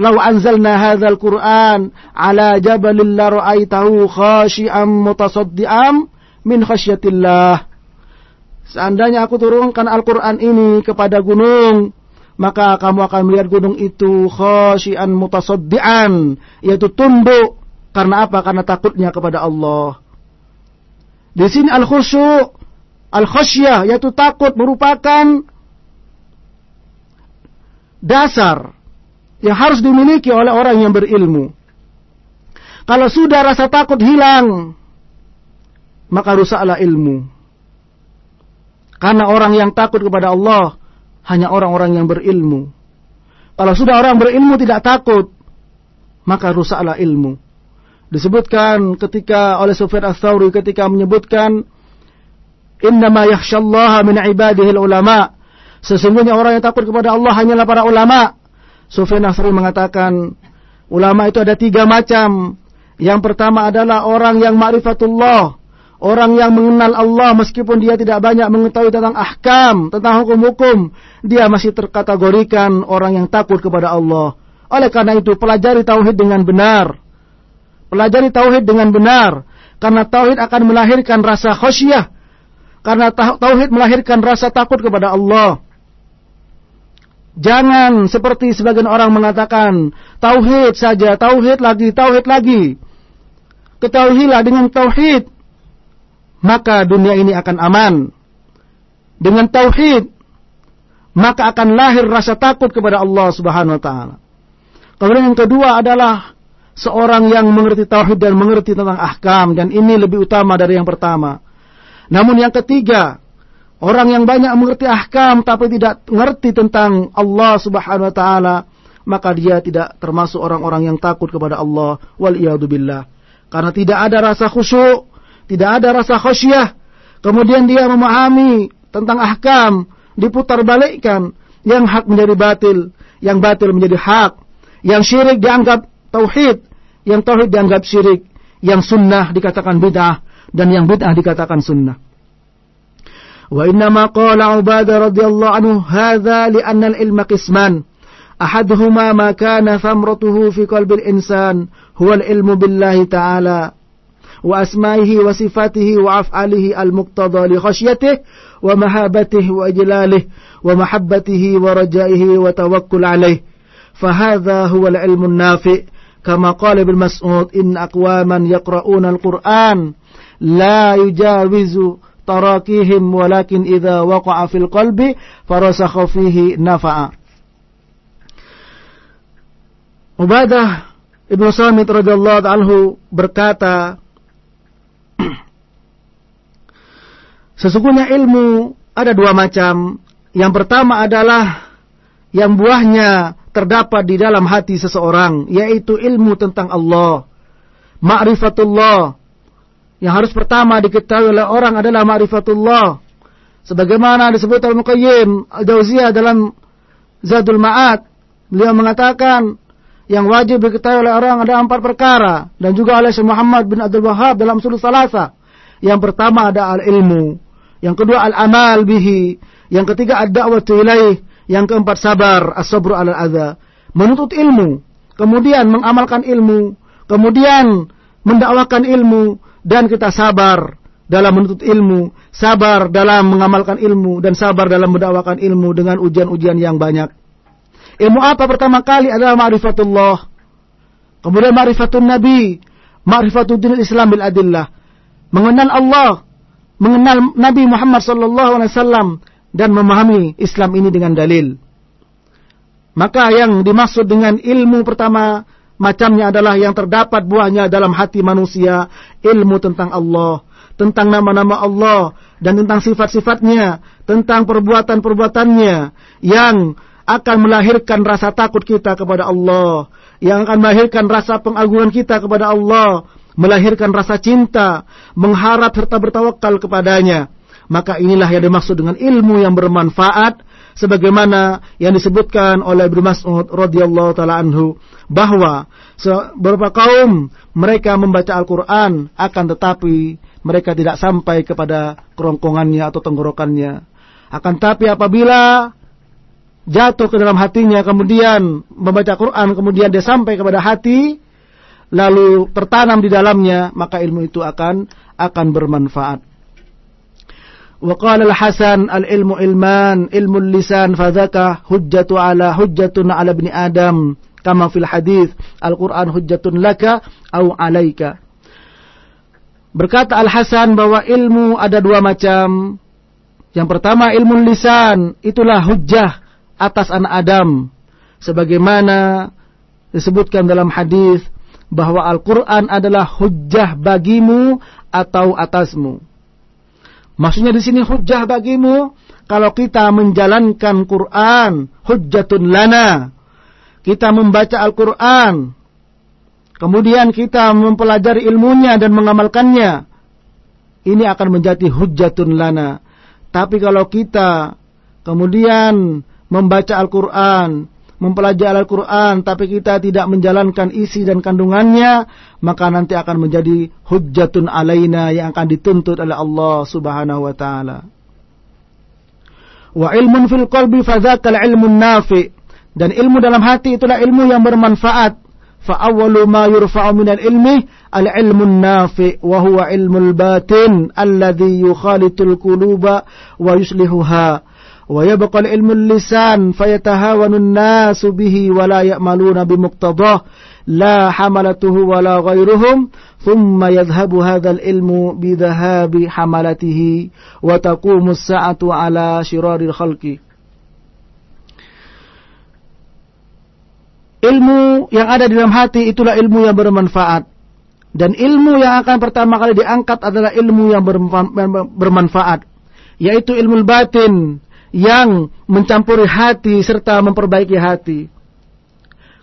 [SPEAKER 4] lau anzalna hadzal Qur'an ala jabalin la ra'aitahu khashi'an mutasaddian min khasyatillah. Seandainya aku turunkan Al-Qur'an ini kepada gunung, maka kamu akan melihat gunung itu khasyian mutasaddian yaitu tunduk karena apa? Karena takutnya kepada Allah. Di sini al-khusyu' al-khasyah yaitu takut merupakan dasar yang harus dimiliki oleh orang yang berilmu. Kalau sudah rasa takut hilang, maka rusaklah ilmu. Karena orang yang takut kepada Allah hanya orang-orang yang berilmu. Kalau sudah orang berilmu tidak takut, maka rusaklah ilmu. Disebutkan ketika oleh Sufyan Ats-Tsauri ketika menyebutkan innama yakhsyallaha min ibadihi ulama. Sesungguhnya orang yang takut kepada Allah hanyalah para ulama. Sufyan Ats-Tsauri mengatakan ulama itu ada tiga macam. Yang pertama adalah orang yang ma'rifatullah, orang yang mengenal Allah meskipun dia tidak banyak mengetahui tentang ahkam, tentang hukum-hukum, dia masih terkategorikan orang yang takut kepada Allah. Oleh karena itu, pelajari tauhid dengan benar. Pelajari tauhid dengan benar, karena tauhid akan melahirkan rasa khasyah, karena tauhid melahirkan rasa takut kepada Allah. Jangan seperti sebagian orang mengatakan, tauhid saja, tauhid lagi, tauhid lagi ketahuilah dengan tauhid maka dunia ini akan aman. Dengan tauhid maka akan lahir rasa takut kepada Allah Subhanahu wa taala. Kemudian yang kedua adalah seorang yang mengerti tauhid dan mengerti tentang ahkam dan ini lebih utama dari yang pertama. Namun yang ketiga, orang yang banyak mengerti ahkam tapi tidak mengerti tentang Allah Subhanahu wa taala, maka dia tidak termasuk orang-orang yang takut kepada Allah wal billah. Karena tidak ada rasa khusyuk, tidak ada rasa khasyah. Kemudian dia memahami tentang ahkam, diputar balikkan. Yang hak menjadi batil, yang batil menjadi hak. Yang syirik dianggap tauhid, yang tauhid dianggap syirik. Yang sunnah dikatakan bid'ah, dan yang bid'ah dikatakan sunnah. Wa inna ma qala Ubadah radhiyallahu anhu hadza li'anna al-ilma qisman. أحدهما ما كان ثمرته في قلب الإنسان هو العلم بالله تعالى وأسمائه وصفاته وأفعاله المقتضى لخشيته ومهابته وإجلاله ومحبته ورجائه وتوكل عليه. فهذا هو العلم النافع. كما قال ابن مسعود إن أقواما يقرؤون القرآن لا يجاوز تراكيهم ولكن إذا وقع في القلب فرسخ فيه نفع. Ubadah Ibnu Samit radhiyallahu anhu berkata, Sesungguhnya ilmu ada dua macam. Yang pertama adalah yang buahnya terdapat di dalam hati seseorang, yaitu ilmu tentang Allah. Ma'rifatullah. Yang harus pertama diketahui oleh orang adalah ma'rifatullah. Sebagaimana disebut Al-Muqayyim Al-Jauziyah dalam Zadul Ma'ad, beliau mengatakan yang wajib diketahui oleh orang ada empat perkara dan juga oleh Syekh Muhammad bin Abdul Wahab dalam Usul Salasa. Yang pertama ada al-ilmu, yang kedua al-amal bihi, yang ketiga ad-da'watu ilaih, yang keempat sabar, as-sabru 'alal adza. Menuntut ilmu, kemudian mengamalkan ilmu, kemudian mendakwakan ilmu. Dan kita sabar dalam menuntut ilmu, sabar dalam mengamalkan ilmu. Dan sabar dalam mendakwakan ilmu dengan ujian-ujian yang banyak. Ilmu apa pertama kali adalah ma'rifatullah. Kemudian ma'rifatun Nabi, ma'rifatul dinil Islam bil adillah. Mengenal Allah, mengenal Nabi Muhammad wasallam dan memahami Islam ini dengan dalil. Maka yang dimaksud dengan ilmu pertama macamnya adalah yang terdapat buahnya dalam hati manusia, ilmu tentang Allah, tentang nama-nama Allah dan tentang sifat-sifatnya, tentang perbuatan-perbuatannya yang akan melahirkan rasa takut kita kepada Allah, yang akan melahirkan rasa pengagungan kita kepada Allah, melahirkan rasa cinta, mengharap serta bertawakal kepadanya. Maka inilah yang dimaksud dengan ilmu yang bermanfaat sebagaimana yang disebutkan oleh Ibnu Mas'ud radhiyallahu taala anhu bahwa beberapa kaum mereka membaca Al-Qur'an akan tetapi mereka tidak sampai kepada kerongkongannya atau tenggorokannya. Akan tapi apabila jatuh ke dalam hatinya kemudian membaca Quran kemudian dia sampai kepada hati lalu tertanam di dalamnya maka ilmu itu akan akan bermanfaat. Wa al-Hasan al-ilmu ilman ilmu lisan fadzaka hujjatu ala hujjatun ala ibni Adam kama fil hadis Al-Qur'an hujjatun laka au alaika. Berkata Al-Hasan bahwa ilmu ada dua macam. Yang pertama ilmu lisan, itulah hujjah atas anak Adam sebagaimana disebutkan dalam hadis bahwa Al-Qur'an adalah hujjah bagimu atau atasmu. Maksudnya di sini hujjah bagimu kalau kita menjalankan Quran, hujjatun lana. Kita membaca Al-Quran, kemudian kita mempelajari ilmunya dan mengamalkannya. Ini akan menjadi hujjatun lana. Tapi kalau kita kemudian membaca Al-Quran, mempelajari Al-Quran, tapi kita tidak menjalankan isi dan kandungannya, maka nanti akan menjadi hujjatun alaina yang akan dituntut oleh Allah subhanahu wa ta'ala. Wa ilmun fil qalbi fadzakal ilmun nafi. Dan ilmu dalam hati itulah ilmu yang bermanfaat. Fa awwalu ma yurfa'u minal ilmi al-ilmu nafi wa huwa ilmul batin alladhi yukhalitul quluba wa yuslihuha ويبقى العلم اللسان فيتهاون الناس به ولا يأملون بمقتضاه لا حملته ولا غيرهم ثم يذهب هذا العلم بذهاب حملته وتقوم الساعة على شرار الخلق Ilmu yang ada di dalam hati itulah ilmu yang bermanfaat. Dan ilmu yang akan pertama kali diangkat adalah ilmu yang bermanfaat. Yaitu ilmu batin yang mencampuri hati serta memperbaiki hati.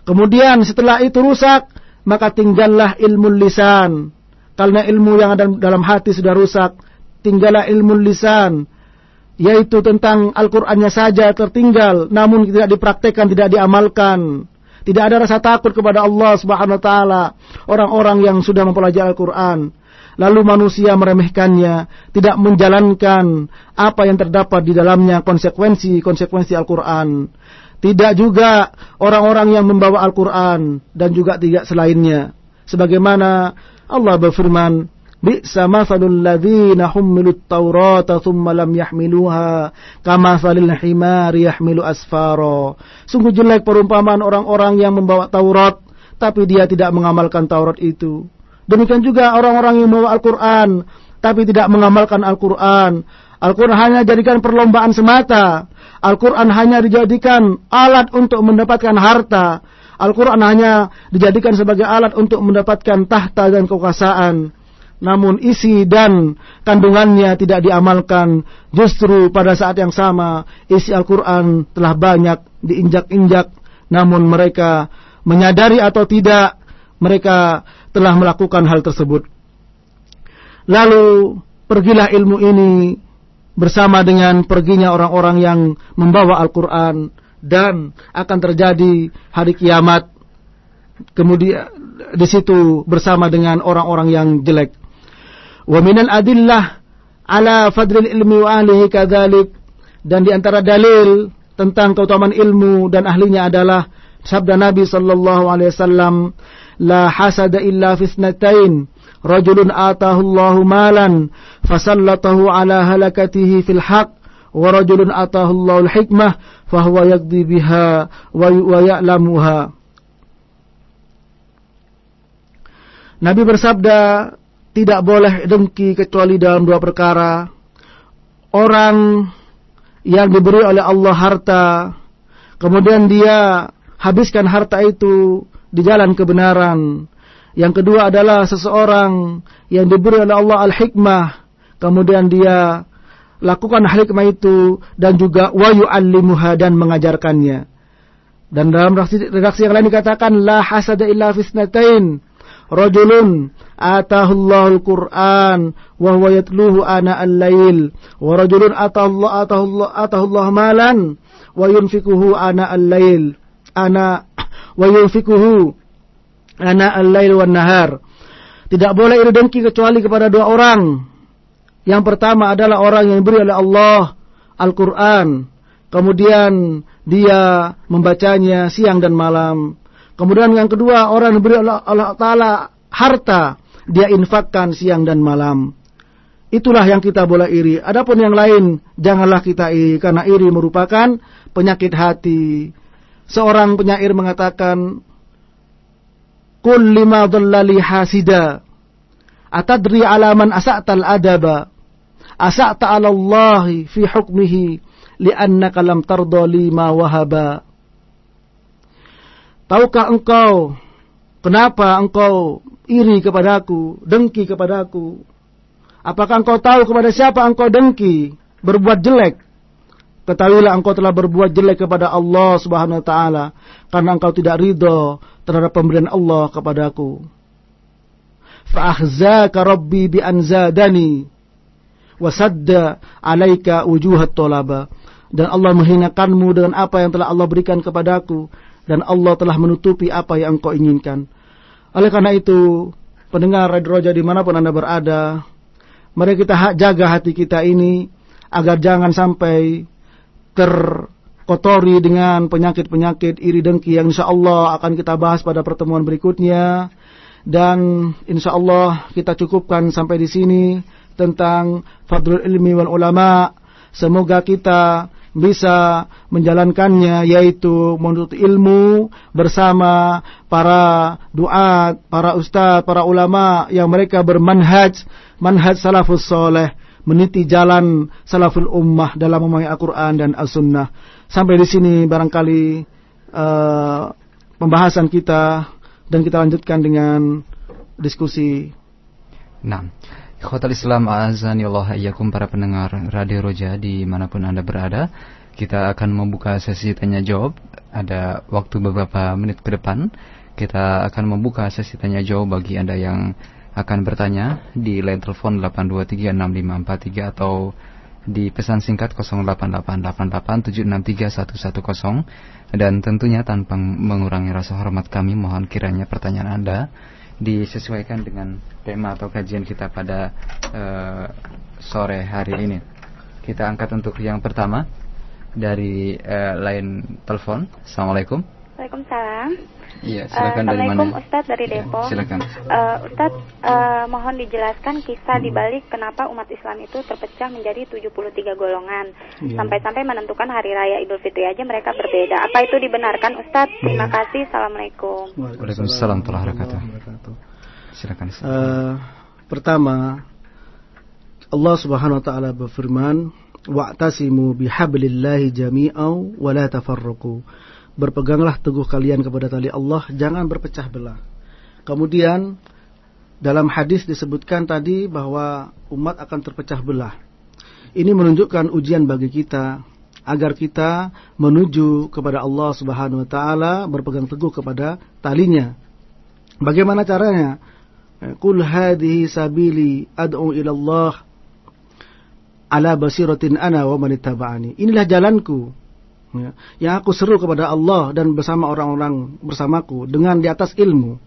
[SPEAKER 4] Kemudian setelah itu rusak, maka tinggallah ilmu lisan. Karena ilmu yang ada dalam hati sudah rusak, tinggallah ilmu lisan. Yaitu tentang Al-Qur'annya saja tertinggal, namun tidak dipraktekkan, tidak diamalkan. Tidak ada rasa takut kepada Allah Subhanahu wa taala. Orang-orang yang sudah mempelajari Al-Qur'an lalu manusia meremehkannya, tidak menjalankan apa yang terdapat di dalamnya konsekuensi-konsekuensi Al-Quran. Tidak juga orang-orang yang membawa Al-Quran dan juga tidak selainnya. Sebagaimana Allah berfirman, Bi'sa mathalul ladzina hummilut taurata thumma lam yahmiluha kama falil himari yahmilu asfara. Sungguh jelek perumpamaan orang-orang yang membawa Taurat tapi dia tidak mengamalkan Taurat itu. Demikian juga orang-orang yang membawa Al-Quran, tapi tidak mengamalkan Al-Quran. Al-Quran hanya jadikan perlombaan semata. Al-Quran hanya dijadikan alat untuk mendapatkan harta. Al-Quran hanya dijadikan sebagai alat untuk mendapatkan tahta dan kekuasaan. Namun isi dan kandungannya tidak diamalkan. Justru pada saat yang sama, isi Al-Quran telah banyak diinjak-injak. Namun mereka menyadari atau tidak, mereka telah melakukan hal tersebut. Lalu pergilah ilmu ini bersama dengan perginya orang-orang yang membawa Al-Quran dan akan terjadi hari kiamat. Kemudian di situ bersama dengan orang-orang yang jelek. Wa minal adillah ala fadlil ilmi wa ahlihi kadzalik dan di antara dalil tentang keutamaan ilmu dan ahlinya adalah sabda Nabi sallallahu alaihi wasallam la hasada illa fi isnatain rajulun atahu Allahu malan fasallatahu ala halakatihi fil haq wa rajulun atahu al-hikmah fahuwa yaqdi biha wa ya'lamuha. Nabi bersabda tidak boleh dengki kecuali dalam dua perkara. Orang yang diberi oleh Allah harta kemudian dia habiskan harta itu di jalan kebenaran. Yang kedua adalah seseorang yang diberi oleh Allah al-hikmah. Kemudian dia lakukan hikmah itu dan juga wa yu'allimuha dan mengajarkannya. Dan dalam redaksi, redaksi yang lain dikatakan la hasada illa fisnatain. Rajulun atahu Allahul Qur'an wa huwa yatluhu ana al-lail wa rajulun atahu Allah atahu Allah atahu Allah malan wa yunfikuhu ana al-lail ana wa yunfikuhu ana al-lail wan nahar. Tidak boleh iri dengki kecuali kepada dua orang. Yang pertama adalah orang yang diberi oleh Allah Al-Qur'an. Kemudian dia membacanya siang dan malam. Kemudian yang kedua orang yang diberi oleh Allah Ta'ala harta. Dia infakkan siang dan malam. Itulah yang kita boleh iri. Adapun yang lain, janganlah kita iri. Karena iri merupakan penyakit hati. Seorang penyair mengatakan, Kul lima dhallali hasida, atadri alaman asa'tal adaba, asa'ta ala Allahi fi hukmihi, li'annaka lam tarda lima wahaba. Tahukah engkau kenapa engkau iri kepadaku, dengki kepadaku? Apakah engkau tahu kepada siapa engkau dengki, berbuat jelek? Ketahuilah engkau telah berbuat jelek kepada Allah Subhanahu wa taala karena engkau tidak ridho terhadap pemberian Allah kepadaku. Fa'akhzaka rabbi bi anzadani wasadda alaika wujuhat tolaba. Dan Allah menghinakanmu dengan apa yang telah Allah berikan kepadaku. Dan Allah telah menutupi apa yang engkau inginkan. Oleh karena itu, pendengar Radio Roja di mana pun Anda berada, mari kita jaga hati kita ini agar jangan sampai terkotori dengan penyakit-penyakit iri dengki yang insya Allah akan kita bahas pada pertemuan berikutnya. Dan insya Allah kita cukupkan sampai di sini tentang fadlul ilmi wal ulama. Semoga kita bisa menjalankannya yaitu menuntut ilmu bersama para duat, para ustaz, para ulama yang mereka bermanhaj, manhaj salafus soleh, meniti jalan salaful ummah dalam memahami Al-Quran dan As-Sunnah. Sampai di sini barangkali uh, pembahasan kita dan kita lanjutkan dengan diskusi.
[SPEAKER 5] Nah, Ikhwatal Islam azani Allah iyyakum para pendengar Radio Roja di mana pun Anda berada Kita akan membuka sesi tanya jawab Ada waktu beberapa menit ke depan Kita akan membuka sesi tanya jawab bagi Anda yang akan bertanya Di line telepon 8236543 atau di pesan singkat 088887631110 Dan tentunya tanpa mengurangi rasa hormat kami Mohon kiranya pertanyaan Anda disesuaikan dengan tema atau kajian kita pada uh, sore hari ini. Kita angkat untuk yang pertama dari uh, line telepon. Assalamualaikum.
[SPEAKER 6] Waalaikumsalam.
[SPEAKER 5] Iya, silakan uh, dari mana?
[SPEAKER 6] Assalamualaikum Ustadz dari
[SPEAKER 5] ya,
[SPEAKER 6] Depok.
[SPEAKER 5] silakan.
[SPEAKER 6] Uh, Ustadz uh, mohon dijelaskan kisah dibalik kenapa umat Islam itu terpecah menjadi 73 golongan.
[SPEAKER 4] Iya.
[SPEAKER 6] Sampai-sampai menentukan hari raya Idul Fitri aja mereka berbeda. Apa itu dibenarkan Ustadz? Terima
[SPEAKER 4] Iya.
[SPEAKER 6] kasih. Assalamualaikum.
[SPEAKER 5] Waalaikumsalam warahmatullahi wabarakatuh. Silakan.
[SPEAKER 4] Eh, pertama, Allah Subhanahu wa taala berfirman, "Wa'tasimu bihablillahi jami'an wa la tafarraqu." Berpeganglah teguh kalian kepada tali Allah, jangan berpecah belah. Kemudian dalam hadis disebutkan tadi bahwa umat akan terpecah belah. Ini menunjukkan ujian bagi kita agar kita menuju kepada Allah Subhanahu wa taala berpegang teguh kepada talinya. Bagaimana caranya? Qul hadhihi sabili ad'u ila Allah ala basiratin ana wa man. Inilah jalanku. Ya, yang aku seru kepada Allah dan bersama orang-orang bersamaku dengan di atas ilmu.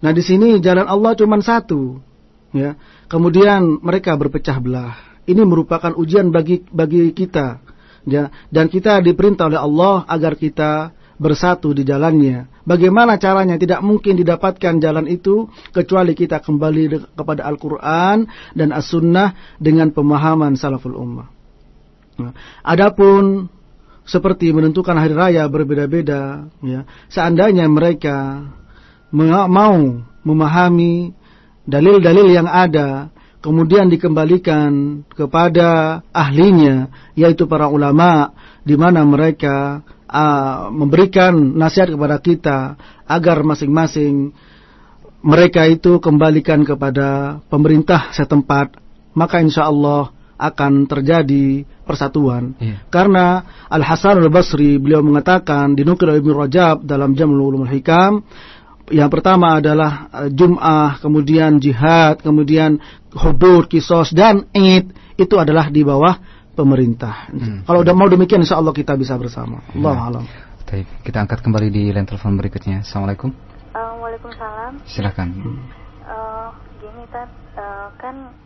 [SPEAKER 4] Nah, di sini jalan Allah cuma satu. Ya. Kemudian mereka berpecah belah. Ini merupakan ujian bagi bagi kita. Ya, dan kita diperintah oleh Allah agar kita bersatu di jalannya. Bagaimana caranya? Tidak mungkin didapatkan jalan itu kecuali kita kembali kepada Al-Quran dan As-Sunnah dengan pemahaman salaful ummah. Nah, adapun seperti menentukan hari raya berbeda-beda, ya. Seandainya mereka mau memahami dalil-dalil yang ada, kemudian dikembalikan kepada ahlinya, yaitu para ulama, di mana mereka uh, memberikan nasihat kepada kita agar masing-masing mereka itu kembalikan kepada pemerintah setempat, maka insya Allah akan terjadi persatuan.
[SPEAKER 5] Iya.
[SPEAKER 4] Karena Al Hasan Al Basri beliau mengatakan dinukil oleh Ibnu Rajab dalam Jamul Ulumul Hikam yang pertama adalah eh, Jum'ah, kemudian jihad, kemudian hudud, kisos dan id itu adalah di bawah pemerintah.
[SPEAKER 5] Hmm.
[SPEAKER 4] Kalau udah mau demikian insya Allah kita bisa bersama. Allah alam.
[SPEAKER 5] Baik, kita angkat kembali di line telepon berikutnya. Assalamualaikum.
[SPEAKER 6] Uh, Waalaikumsalam.
[SPEAKER 5] Silakan.
[SPEAKER 6] Uh, gini Tat, uh, kan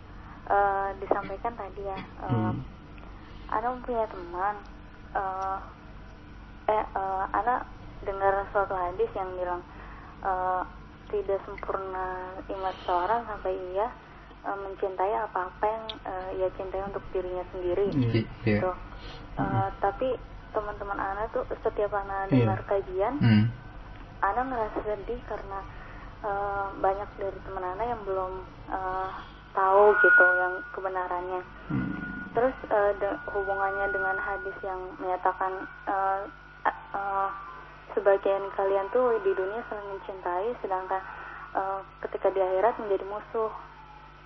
[SPEAKER 6] uh, disampaikan tadi ya. Uh,
[SPEAKER 4] Hmm.
[SPEAKER 6] Ana punya teman. Uh, eh, uh, Ana dengar suatu hadis yang bilang uh, tidak sempurna iman seorang sampai ia uh, mencintai apa-apa yang uh, ia cintai untuk dirinya sendiri.
[SPEAKER 5] Iya.
[SPEAKER 6] Gitu. Uh, Tapi teman-teman Ana tuh setiap Ana
[SPEAKER 4] Iya.
[SPEAKER 6] dengar kajian,
[SPEAKER 5] Hmm.
[SPEAKER 6] Ana ngerasa sedih karena eh, banyak dari teman Ana yang belum eh, tahu gitu yang kebenarannya. Terus eh, de- hubungannya dengan hadis yang menyatakan a- eh, sebagian kalian tuh di dunia saling mencintai, sedangkan eh, ketika di akhirat menjadi musuh.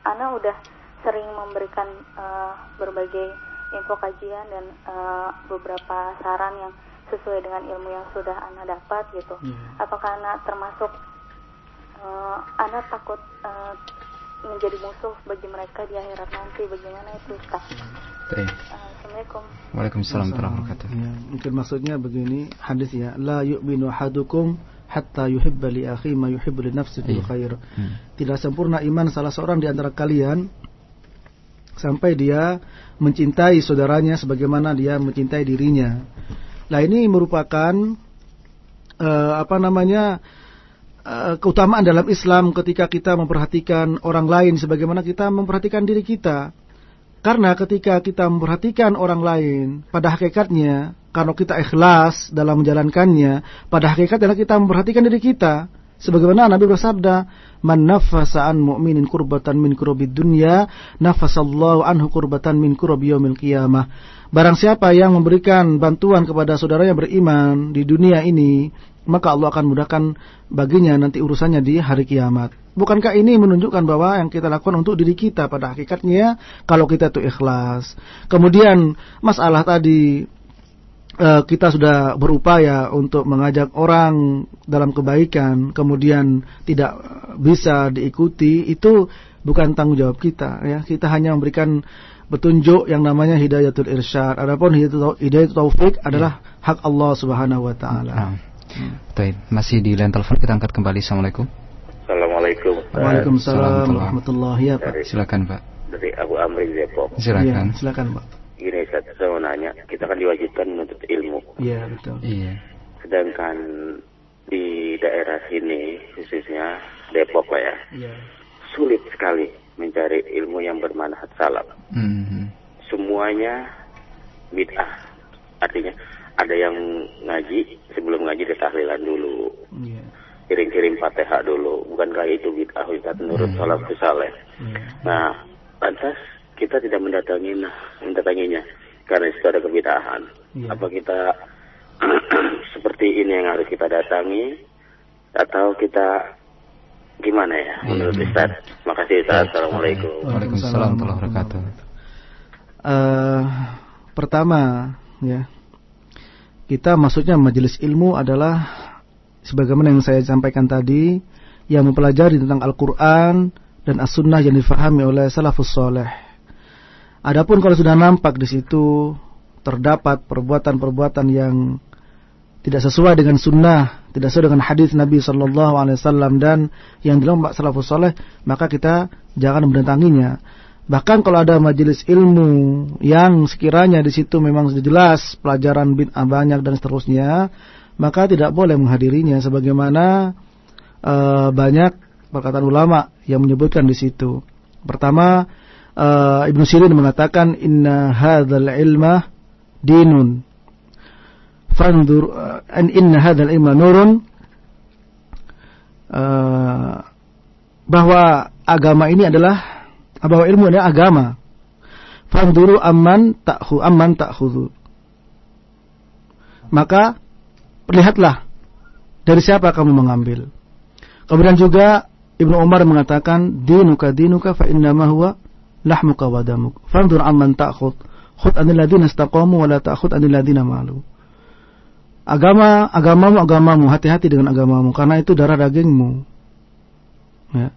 [SPEAKER 6] Ana udah sering memberikan uh, berbagai info kajian dan uh, beberapa saran yang sesuai dengan ilmu yang sudah Anda dapat gitu.
[SPEAKER 4] Hmm.
[SPEAKER 6] Apakah Anda termasuk uh, Anda takut uh, menjadi musuh bagi mereka di akhirat nanti? Bagaimana itu Ustaz?
[SPEAKER 2] Baik.
[SPEAKER 6] Uh, Assalamualaikum.
[SPEAKER 2] Waalaikumsalam warahmatullahi wabarakatuh.
[SPEAKER 4] Ya, mungkin maksudnya begini hadis ya, la yu'minu ahadukum hatta yuhibba li akhi ma yuhibbu li nafsihi
[SPEAKER 2] Iya.
[SPEAKER 4] khair.
[SPEAKER 2] Hmm.
[SPEAKER 4] Tidak sempurna iman salah seorang di antara kalian sampai dia mencintai saudaranya sebagaimana dia mencintai dirinya. Nah, ini merupakan eh, apa namanya? Eh, keutamaan dalam Islam ketika kita memperhatikan orang lain sebagaimana kita memperhatikan diri kita. Karena ketika kita memperhatikan orang lain, pada hakikatnya, kalau kita ikhlas dalam menjalankannya, pada hakikatnya kita memperhatikan diri kita. Sebagaimana Nabi bersabda, "Man nafasa mu'minin kurbatan min kurubid dunya, nafasallahu anhu kurbatan min kurubi yaumil qiyamah." Barang siapa yang memberikan bantuan kepada saudaranya beriman di dunia ini, maka Allah akan mudahkan baginya nanti urusannya di hari kiamat. Bukankah ini menunjukkan bahwa yang kita lakukan untuk diri kita pada hakikatnya kalau kita itu ikhlas. Kemudian masalah tadi eh, kita sudah berupaya untuk mengajak orang dalam kebaikan, kemudian tidak bisa diikuti, itu bukan tanggung jawab kita. Ya, kita hanya memberikan petunjuk yang namanya hidayatul irsyad. Adapun hidayatul hidayatul taufik adalah hak Allah Subhanahu wa taala.
[SPEAKER 2] Nah. Baik, masih di line telepon kita angkat kembali. Assalamualaikum.
[SPEAKER 7] Assalamualaikum.
[SPEAKER 4] Waalaikumsalam warahmatullahi ya, Pak.
[SPEAKER 2] Silakan, Pak.
[SPEAKER 7] Dari Abu Amri Depok.
[SPEAKER 2] Silakan.
[SPEAKER 4] Iya, silakan, Pak.
[SPEAKER 7] Gini saya mau nanya. Kita kan diwajibkan menuntut ilmu.
[SPEAKER 4] Iya, betul.
[SPEAKER 2] Iya.
[SPEAKER 7] Sedangkan di daerah sini, khususnya Depok Pak ya,
[SPEAKER 4] Iya.
[SPEAKER 7] sulit sekali mencari ilmu yang bermanfaat salaf.
[SPEAKER 2] Hmm.
[SPEAKER 7] Semuanya bid'ah. Artinya ada yang ngaji, sebelum ngaji dia tahlilan dulu.
[SPEAKER 4] Iya.
[SPEAKER 7] Kirim-kirim fatihah dulu. Bukankah itu bid'ah Ustaz menurut
[SPEAKER 4] Hmm.
[SPEAKER 7] salafus saleh?
[SPEAKER 4] Iya.
[SPEAKER 7] Nah, lantas kita tidak mendatangi mendatanginya karena itu ada kebid'ahan.
[SPEAKER 4] Iya.
[SPEAKER 7] Apa kita seperti ini yang harus kita datangi atau kita gimana ya menurut
[SPEAKER 2] Iya.
[SPEAKER 7] Ustaz? Makasih Ustaz. Assalamualaikum.
[SPEAKER 2] Waalaikumsalam warahmatullahi wabarakatuh.
[SPEAKER 4] Eh, pertama, ya, kita maksudnya majelis ilmu adalah sebagaimana yang saya sampaikan tadi, yang mempelajari tentang Al-Quran dan As-Sunnah yang difahami oleh salafus soleh. Adapun kalau sudah nampak di situ terdapat perbuatan-perbuatan yang tidak sesuai dengan sunnah, tidak sesuai dengan hadis Nabi Shallallahu Alaihi Wasallam dan yang dilakukan salafus soleh, maka kita jangan mendatanginya. Bahkan kalau ada majelis ilmu yang sekiranya di situ memang sudah jelas pelajaran bid'ah banyak dan seterusnya, maka tidak boleh menghadirinya sebagaimana eh, banyak perkataan ulama yang menyebutkan di situ. Pertama, eh, Ibnu Sirin mengatakan inna hadzal ilma dinun. Fandur eh, an inna hadzal ilma nurun eh, bahwa agama ini adalah bahwa ilmu adalah agama. Fanduru amman ta'hu amman ta'khudhu. Maka lihatlah dari siapa kamu mengambil. Kemudian juga Ibnu Umar mengatakan dinuka dinuka fa innama huwa lahmuka wa damuk. Fandur amman ta'khud. Khud anil ladzina istaqamu wa la ta'khud anil malu. Agama agamamu agamamu hati-hati dengan agamamu karena itu darah dagingmu. Ya.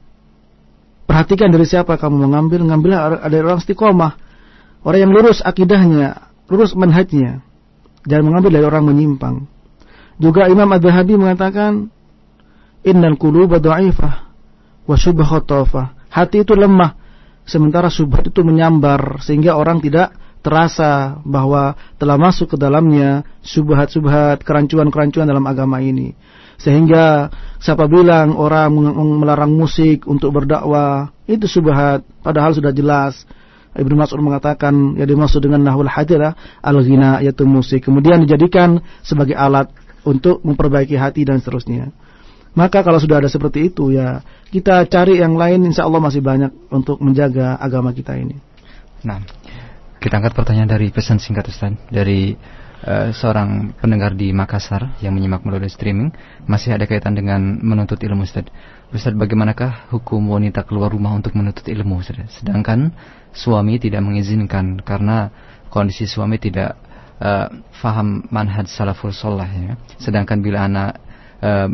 [SPEAKER 4] Perhatikan dari siapa kamu mengambil, ngambillah dari orang istiqomah. Orang yang lurus akidahnya, lurus manhajnya. Jangan mengambil dari orang menyimpang. Juga Imam Ad-Dhahabi mengatakan, Innal quluba dha'ifah wa syubha. Hati itu lemah, sementara syubhat itu menyambar sehingga orang tidak terasa bahwa telah masuk ke dalamnya subhat-subhat, kerancuan-kerancuan dalam agama ini. Sehingga siapa bilang orang melarang musik untuk berdakwah, itu subhat, padahal sudah jelas. Ibnu Mas'ud mengatakan yang dimaksud dengan nahwul hadirah al-ghina yaitu musik. Kemudian dijadikan sebagai alat untuk memperbaiki hati dan seterusnya. Maka kalau sudah ada seperti itu ya kita cari yang lain insya Allah masih banyak untuk menjaga agama kita ini.
[SPEAKER 2] Nah, kita angkat pertanyaan dari pesan singkat Ustaz dari
[SPEAKER 5] uh, seorang pendengar di Makassar yang menyimak melalui streaming masih ada kaitan dengan menuntut ilmu Ustaz. Ustaz bagaimanakah hukum wanita keluar rumah untuk menuntut ilmu Ustaz? Sedangkan suami tidak mengizinkan karena kondisi suami tidak uh, faham manhaj salaful sholah ya. Sedangkan bila anak uh,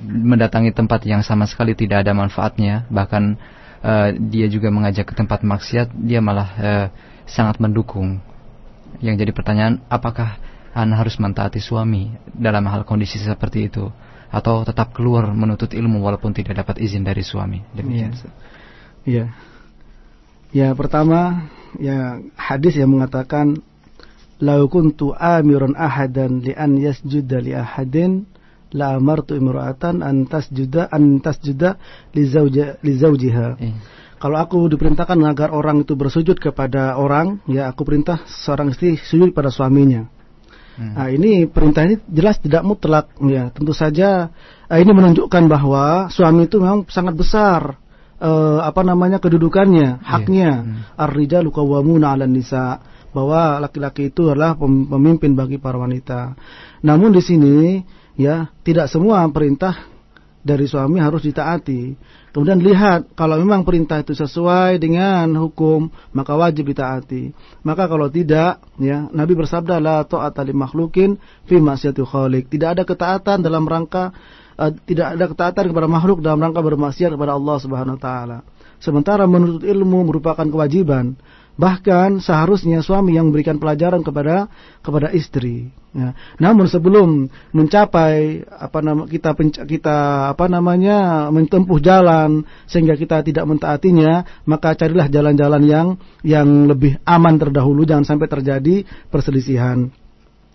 [SPEAKER 5] mendatangi tempat yang sama sekali tidak ada manfaatnya, bahkan uh, dia juga mengajak ke tempat maksiat, dia malah uh, sangat mendukung. Yang jadi pertanyaan, apakah Anda harus mentaati suami dalam hal kondisi seperti itu, atau tetap keluar menuntut ilmu walaupun tidak dapat izin dari suami?
[SPEAKER 4] Demikian. Iya. Ya, pertama, ya hadis yang mengatakan, "Lau kuntu amiran ahadan li an yasjuda li ahadin la amartu imra'atan an tasjuda an tasjuda li zauja li zaujiha. Eh. Kalau aku diperintahkan agar orang itu bersujud kepada orang, ya aku perintah seorang istri sujud pada suaminya. Hmm. Nah, ini perintah ini jelas tidak mutlak, ya. Tentu saja uh, ini menunjukkan bahwa suami itu memang sangat besar uh, apa namanya kedudukannya, iya. haknya. Yeah. Hmm. Ar-rijalu qawwamuna 'alan nisa bahwa laki-laki itu adalah pemimpin bagi para wanita. Namun di sini ya tidak semua perintah dari suami harus ditaati. Kemudian lihat kalau memang perintah itu sesuai dengan hukum maka wajib ditaati. Maka kalau tidak ya Nabi bersabda la ta'ata li makhlukin fi maksiatil khaliq. Tidak ada ketaatan dalam rangka uh, tidak ada ketaatan kepada makhluk dalam rangka bermaksiat kepada Allah Subhanahu wa taala. Sementara menuntut ilmu merupakan kewajiban. Bahkan seharusnya suami yang memberikan pelajaran kepada kepada istri. Ya. Namun sebelum mencapai apa nama kita kita apa namanya mentempuh jalan sehingga kita tidak mentaatinya, maka carilah jalan-jalan yang yang lebih aman terdahulu jangan sampai terjadi perselisihan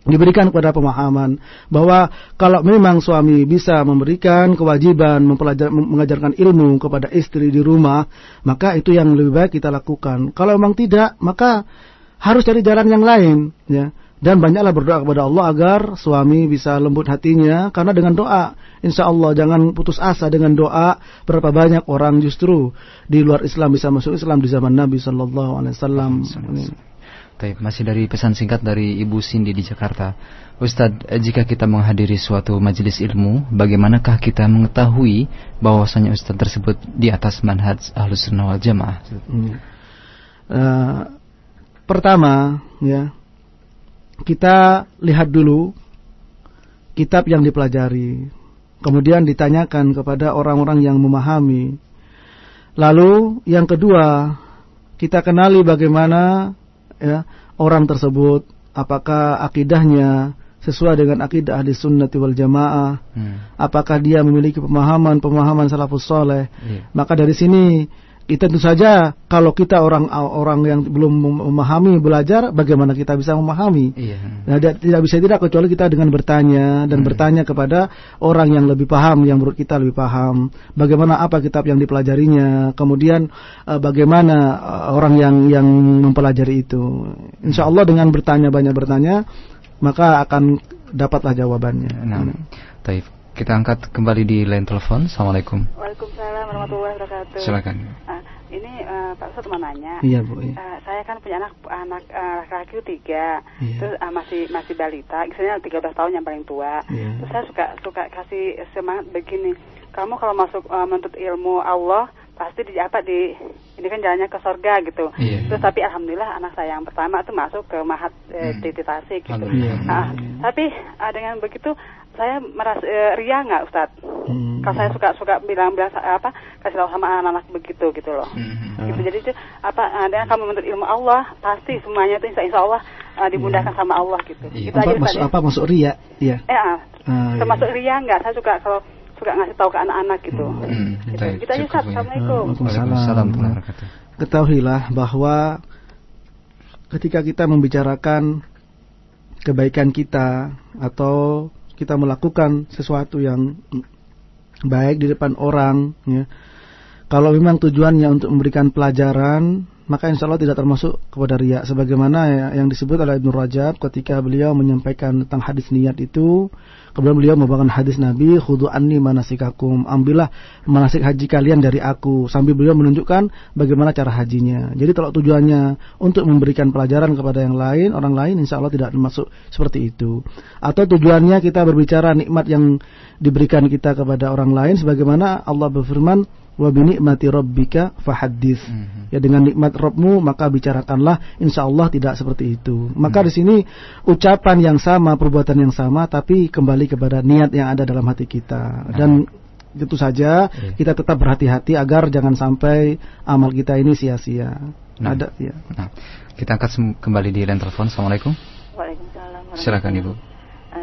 [SPEAKER 4] diberikan kepada pemahaman bahwa kalau memang suami bisa memberikan kewajiban mengajarkan ilmu kepada istri di rumah, maka itu yang lebih baik kita lakukan. Kalau memang tidak, maka harus cari jalan yang lain, ya. Dan banyaklah berdoa kepada Allah agar suami bisa lembut hatinya karena dengan doa insya Allah jangan putus asa dengan doa berapa banyak orang justru di luar Islam bisa masuk Islam di zaman Nabi Shallallahu Alaihi Wasallam.
[SPEAKER 5] Taib, masih dari pesan singkat dari Ibu Cindy di Jakarta. Ustadz, jika kita menghadiri suatu majelis ilmu, bagaimanakah kita mengetahui bahwasanya Ustadz tersebut di atas manhaj ahlus sunnah wal jamaah? Hmm.
[SPEAKER 4] Uh, pertama, ya, kita lihat dulu kitab yang dipelajari, kemudian ditanyakan kepada orang-orang yang memahami. Lalu yang kedua, kita kenali bagaimana ya orang tersebut apakah akidahnya sesuai dengan akidah ahli sunnati wal jamaah hmm. apakah dia memiliki pemahaman pemahaman salafus soleh yeah. maka dari sini itu tentu saja kalau kita orang orang yang belum memahami belajar bagaimana kita bisa memahami? Iya. nah, tidak bisa tidak kecuali kita dengan bertanya dan hmm. bertanya kepada orang yang lebih paham yang menurut kita lebih paham. Bagaimana apa kitab yang dipelajarinya? Kemudian uh, bagaimana uh, orang yang yang mempelajari itu? Insya Allah dengan bertanya banyak bertanya maka akan dapatlah jawabannya.
[SPEAKER 5] Nah, Taif kita angkat kembali di line telepon. Assalamualaikum.
[SPEAKER 8] Waalaikumsalam warahmatullahi wabarakatuh.
[SPEAKER 5] Silakan.
[SPEAKER 8] Uh, ini uh, Pak Ustadz mau nanya.
[SPEAKER 4] Iya bu. Iya.
[SPEAKER 8] Uh, saya kan punya anak anak uh, laki-laki tiga, iya. terus uh, masih masih balita, misalnya 13 tahun yang paling tua. Iya. Terus saya suka suka kasih semangat begini. Kamu kalau masuk uh, menuntut ilmu Allah pasti di apa di ini kan jalannya ke surga gitu. Yeah. Terus tapi alhamdulillah anak saya yang pertama itu masuk ke Mahat eh, hmm. Tasik gitu. Nah, tapi uh, dengan begitu saya merasa uh, ria nggak Ustad? Hmm. Kalau saya suka suka bilang bilang apa kasih tahu sama anak-anak begitu gitu loh. Hmm. Gitu jadi itu apa uh, dengan kamu menuntut ilmu Allah pasti semuanya itu insya, insya Allah uh, dimudahkan yeah. sama Allah gitu.
[SPEAKER 4] Yeah. Itu apa, aja, masuk, apa masuk ria? Iya.
[SPEAKER 8] Eh, uh, uh, termasuk yeah. ria nggak? Saya suka kalau suka ngasih tahu ke anak-anak gitu. Hmm. hmm. Gitu. Kita aja Ustaz. Assalamualaikum.
[SPEAKER 4] Waalaikumsalam. Ketahuilah bahwa ketika kita membicarakan kebaikan kita atau kita melakukan sesuatu yang baik di depan orang ya. Kalau memang tujuannya untuk memberikan pelajaran maka insya Allah tidak termasuk kepada riak. Sebagaimana ya, yang disebut oleh Ibnu Rajab ketika beliau menyampaikan tentang hadis niat itu. Kemudian beliau membawakan hadis Nabi khudu anni manasikakum. Ambillah manasik haji kalian dari aku. Sambil beliau menunjukkan bagaimana cara hajinya. Jadi kalau tujuannya untuk memberikan pelajaran kepada yang lain orang lain insya Allah tidak termasuk seperti itu. Atau tujuannya kita berbicara nikmat yang diberikan kita kepada orang lain sebagaimana Allah berfirman wa bi ni'mati rabbika fahaddits. Mm-hmm. Ya dengan nikmat Rabbmu maka bicarakanlah insyaallah tidak seperti itu. Maka mm-hmm. di sini ucapan yang sama, perbuatan yang sama tapi kembali kepada niat yang ada dalam hati kita. Dan tentu saja yeah. kita tetap berhati-hati agar jangan sampai amal kita ini sia-sia. Nah. Ada ya. Nah.
[SPEAKER 2] Kita angkat kembali di line telepon. Assalamualaikum.
[SPEAKER 9] Waalaikumsalam.
[SPEAKER 2] Silakan Ibu.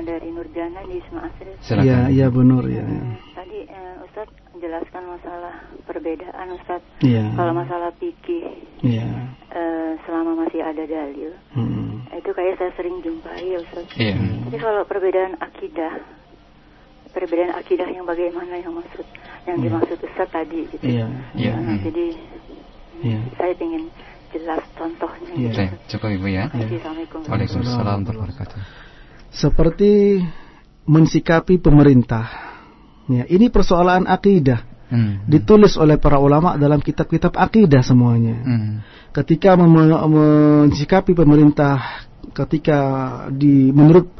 [SPEAKER 9] Dari Nurjana di Asri.
[SPEAKER 4] Silakan. Iya, iya Bu Nur ya.
[SPEAKER 9] Menjelaskan masalah perbedaan Ustaz.
[SPEAKER 4] Yeah.
[SPEAKER 9] Kalau masalah pikir,
[SPEAKER 4] yeah.
[SPEAKER 9] uh, selama masih ada dalil, hmm. itu kayak saya sering jumpai ya Ustaz. Yeah. Tapi kalau perbedaan akidah, perbedaan akidah yang bagaimana yang maksud, yang yeah. dimaksud Ustaz tadi gitu.
[SPEAKER 4] Yeah.
[SPEAKER 2] Yeah.
[SPEAKER 9] Nah, hmm. Jadi yeah. saya ingin jelas contohnya.
[SPEAKER 2] Yeah. Gitu. Cukup Ibu ya.
[SPEAKER 9] Assalamualaikum.
[SPEAKER 2] Waalaikumsalam warahmatullahi wabarakatuh.
[SPEAKER 4] Seperti mensikapi pemerintah Ya, ini persoalan akidah. Hmm. Ditulis oleh para ulama dalam kitab-kitab akidah semuanya. Hmm. Ketika mensikapi pemerintah ketika di menurut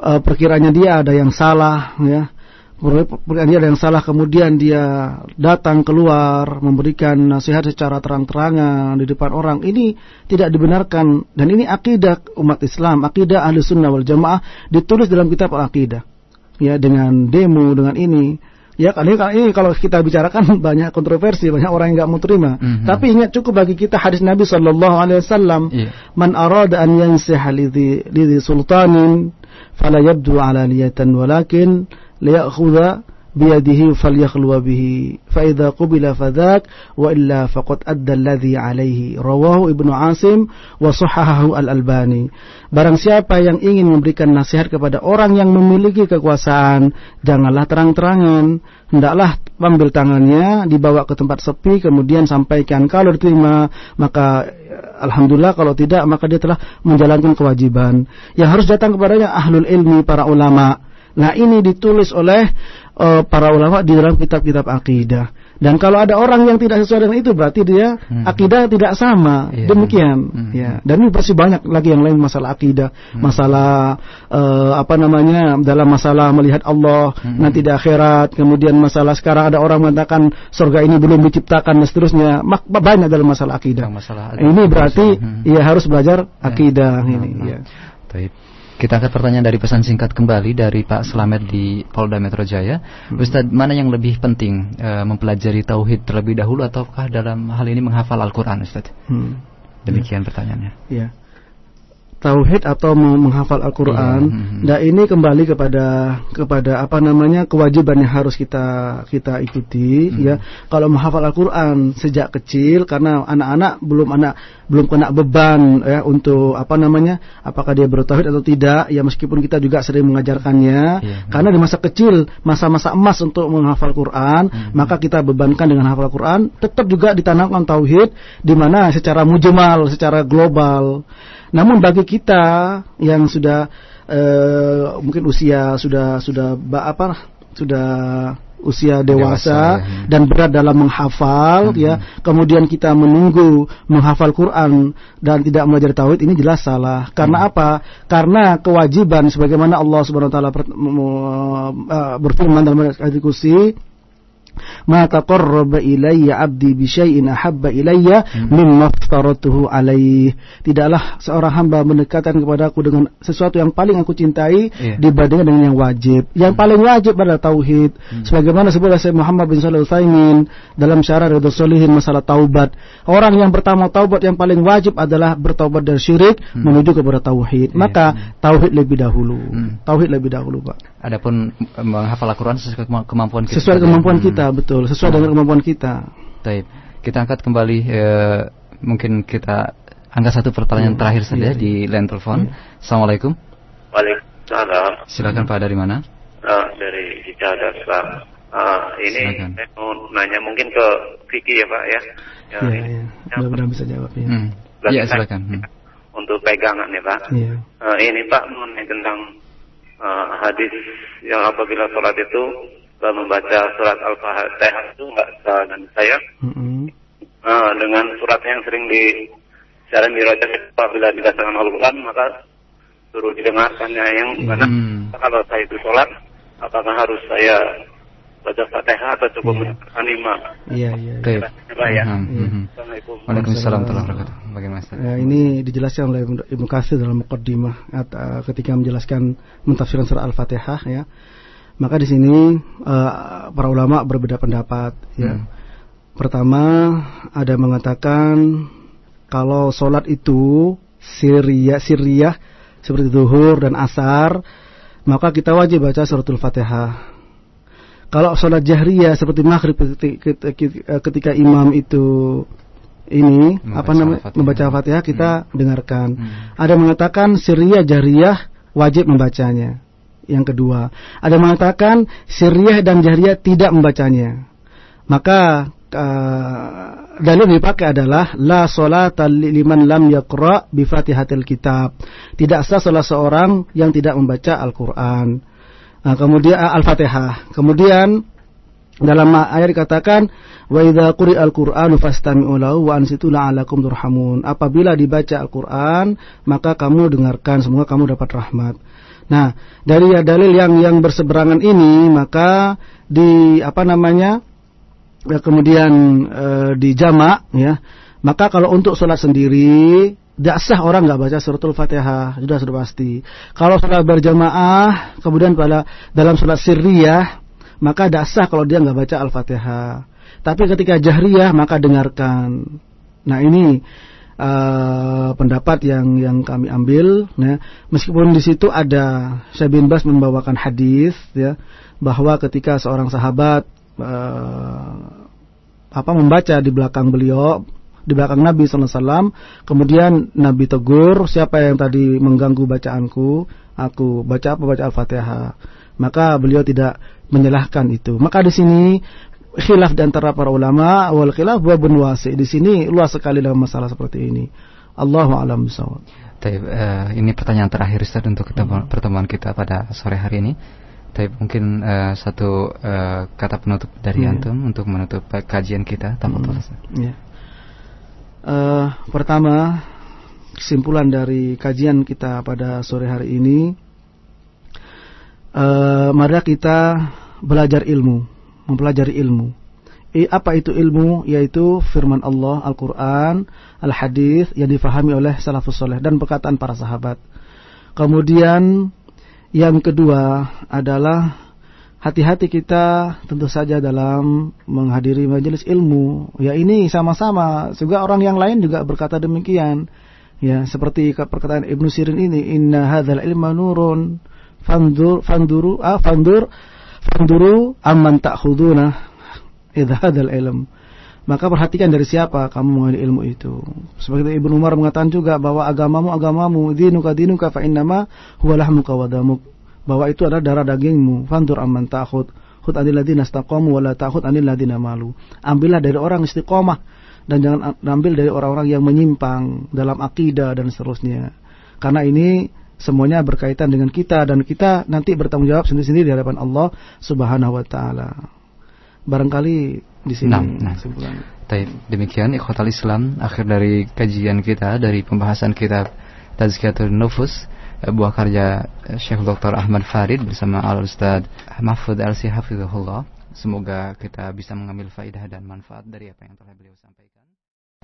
[SPEAKER 4] uh, perkiraannya dia ada yang salah ya. Perkiraan dia ada yang salah kemudian dia datang keluar memberikan nasihat secara terang-terangan di depan orang ini tidak dibenarkan dan ini akidah umat Islam akidah ahli sunnah wal jamaah ditulis dalam kitab al-akidah ya dengan demo dengan ini ya kali ini kalau kita bicarakan banyak kontroversi banyak orang yang nggak mau terima mm -hmm. tapi ingat cukup bagi kita hadis Nabi Shallallahu Alaihi Wasallam yeah. man arada an yansiha lidhi, lidhi sultanin fala yabdu ala liyatan walakin liyakhudha biyadihi فليخلو bihi fa idza qubila fadhak wa illa faqad adda alladhi ابن rawahu ibnu asim wa barang siapa yang ingin memberikan nasihat kepada orang yang memiliki kekuasaan janganlah terang-terangan. Hendaklah ambil tangannya dibawa ke tempat sepi kemudian sampaikan kalau diterima maka eh, alhamdulillah kalau tidak maka dia telah menjalankan kewajiban. Yang harus datang kepadanya ahlul ilmi para ulama. Nah ini ditulis oleh uh, para ulama di dalam kitab-kitab akidah. Dan kalau ada orang yang tidak sesuai dengan itu berarti dia hmm. akidah tidak sama. Yeah. Demikian. Hmm. Ya. Dan ini pasti banyak lagi yang lain masalah akidah, hmm. masalah uh, apa namanya dalam masalah melihat Allah hmm. nanti di akhirat, kemudian masalah sekarang ada orang mengatakan surga ini belum diciptakan dan seterusnya. Mak banyak dalam masalah akidah.
[SPEAKER 2] Masalah
[SPEAKER 4] ini berarti hmm. ya harus belajar ya. akidah hmm. ini. Hmm. Ya.
[SPEAKER 2] Baik. Kita angkat pertanyaan dari pesan singkat kembali dari Pak Slamet di Polda Metro Jaya. Hmm. Ustadz, mana yang lebih penting e, mempelajari tauhid terlebih dahulu ataukah dalam hal ini menghafal Al-Qur'an, Ustadz? Hmm. Demikian ya. pertanyaannya.
[SPEAKER 4] Iya tauhid atau menghafal Al-Qur'an. Hmm. Dan ini kembali kepada kepada apa namanya kewajiban yang harus kita kita ikuti hmm. ya. Kalau menghafal Al-Qur'an sejak kecil karena anak-anak belum anak belum kena beban ya untuk apa namanya apakah dia bertauhid atau tidak ya meskipun kita juga sering mengajarkannya iya. karena di masa kecil masa-masa emas untuk menghafal Quran hmm. maka kita bebankan dengan hafal Quran tetap juga ditanamkan tauhid di mana secara mujmal secara global namun bagi kita yang sudah uh, mungkin usia sudah sudah apa sudah usia dewasa, dewasa ya. dan berat dalam menghafal hmm. ya kemudian kita menunggu menghafal Quran dan tidak belajar tauhid ini jelas salah karena hmm. apa karena kewajiban sebagaimana Allah Subhanahu wa taala uh, berfirman dalam ayat kursi ma taqarraba ilayya 'abdi bi syai'in ahabba ilayya hmm. mimma aftaratuhu alaih. Tidaklah seorang hamba mendekatkan kepadaku dengan sesuatu yang paling aku cintai yeah. dibandingkan dengan yang wajib. Yang hmm. paling wajib adalah tauhid. Hmm. Sebagaimana sebuah Syekh Muhammad bin Shalih Utsaimin dalam syarah Riyadhus Shalihin masalah taubat. Orang yang pertama taubat yang paling wajib adalah bertaubat dari syirik hmm. menuju kepada tauhid. Yeah. Maka hmm. tauhid lebih dahulu. Hmm. Tauhid lebih dahulu, Pak.
[SPEAKER 2] Adapun menghafal Al-Qur'an sesuai kemampuan kita.
[SPEAKER 4] Sesuai kemampuan kita, hmm. betul. Sesuai dengan kemampuan kita.
[SPEAKER 2] Baik. Kita angkat kembali e, mungkin kita angkat satu pertanyaan hmm. terakhir saja iya, di line telepon. Iya. Assalamualaikum.
[SPEAKER 10] Waalaikumsalam.
[SPEAKER 2] Silakan Pak dari mana?
[SPEAKER 10] Uh, dari Cicadas Pak. Uh, ini Silakan. saya mau nanya mungkin ke Vicky ya Pak ya.
[SPEAKER 4] Ya, ya, ya. mudah-mudahan bisa jawab ya. Hmm.
[SPEAKER 2] Iya silakan. Hmm.
[SPEAKER 10] Untuk pegangan ya Pak.
[SPEAKER 4] Iya.
[SPEAKER 10] Uh, ini Pak mengenai tentang uh, hadis yang apabila sholat itu membaca surat Al-Fatihah itu enggak salah dan saya mm -hmm. uh, dengan surat yang sering di sering dirojak apabila dikatakan Al-Quran maka suruh didengarkannya yang mana mm. kalau saya itu sholat apakah harus saya baca Fatihah atau cukup yeah. mendengarkan imam?
[SPEAKER 4] Iya iya.
[SPEAKER 2] iya. Ya. Assalamualaikum. Waalaikumsalam warahmatullahi wabarakatuh. Bagaimana?
[SPEAKER 4] Ya, ini dijelaskan oleh Ibnu Katsir dalam mukaddimah ketika menjelaskan mentafsirkan surah Al-Fatihah ya maka di sini uh, para ulama berbeda pendapat ya. Hmm. Pertama ada mengatakan kalau sholat itu siriyah siriyah seperti zuhur dan asar maka kita wajib baca suratul fatihah. Kalau sholat jahriyah seperti maghrib ketika, ketika imam itu ini membaca apa namanya membaca fatihah kita hmm. dengarkan. Hmm. Ada mengatakan siriyah jahriyah wajib membacanya. Yang kedua, ada mengatakan sirriyah dan jahriyah tidak membacanya. Maka uh, dalil yang dipakai adalah la salata liman lam yaqra bi Fatihatil Kitab. Tidak sah salah seorang yang tidak membaca Al-Qur'an. Nah, kemudian Al-Fatihah. Kemudian dalam ayat dikatakan wa idza quri'al qur'anu fastami'u lahu wa ansitu la'alakum turhamun. Apabila dibaca Al-Qur'an, maka kamu dengarkan semoga kamu dapat rahmat. Nah, dari dalil yang yang berseberangan ini maka di apa namanya? Ya, kemudian e, di jamak ya. Maka kalau untuk sholat sendiri tidak sah orang nggak baca suratul fatihah sudah sudah pasti. Kalau sholat berjamaah kemudian pada dalam sholat sirriyah maka tidak sah kalau dia nggak baca al-fatihah. Tapi ketika jahriyah maka dengarkan. Nah ini uh, pendapat yang yang kami ambil ya meskipun di situ ada Syekh bin Bas membawakan hadis ya bahwa ketika seorang sahabat uh, apa membaca di belakang beliau di belakang Nabi SAW kemudian Nabi tegur siapa yang tadi mengganggu bacaanku aku baca apa baca Al-Fatihah maka beliau tidak menyalahkan itu maka di sini khilaf di antara para ulama wal khilaf babun wasi. Di sini luas sekali dalam masalah seperti ini. Allahu a'lam bishawab.
[SPEAKER 2] uh, ini pertanyaan terakhir Ustaz untuk hmm. pertemuan kita pada sore hari ini. Tapi mungkin uh, satu uh, kata penutup dari hmm. antum untuk menutup kajian kita tanpa hmm.
[SPEAKER 4] Ya. Uh, pertama kesimpulan dari kajian kita pada sore hari ini uh, mari kita belajar ilmu mempelajari ilmu. I, apa itu ilmu? Yaitu firman Allah, Al-Quran, Al-Hadis yang difahami oleh salafus soleh dan perkataan para sahabat. Kemudian yang kedua adalah hati-hati kita tentu saja dalam menghadiri majelis ilmu. Ya ini sama-sama juga orang yang lain juga berkata demikian. Ya seperti perkataan Ibnu Sirin ini, inna hadzal ilma nurun fandur fanduru ah fandur Fanduru amman ta'khuduna idza hadzal ilm. Maka perhatikan dari siapa kamu mengambil ilmu itu. Seperti Ibnu Umar mengatakan juga bahwa agamamu agamamu, dinuka dinuka fa innama huwa lahmuka wa. Bahwa itu adalah darah dagingmu. Fandur amman ta'khud. Khud anil ladina istaqamu wa la ta'khud anil ladina malu. Ambillah dari orang istiqomah dan jangan ambil dari orang-orang yang menyimpang dalam akidah dan seterusnya. Karena ini semuanya berkaitan dengan kita dan kita nanti bertanggung jawab sendiri-sendiri di hadapan Allah Subhanahu wa taala. Barangkali di sini nah, nah.
[SPEAKER 2] Taib. Demikian ikhwatal Islam akhir dari kajian kita dari pembahasan kitab Tazkiyatul Nufus buah karya eh, Syekh Dr. Ahmad Farid bersama Al Ustaz Mahfud Al Hafizahullah. Semoga kita bisa mengambil faidah dan manfaat dari apa yang telah beliau sampaikan.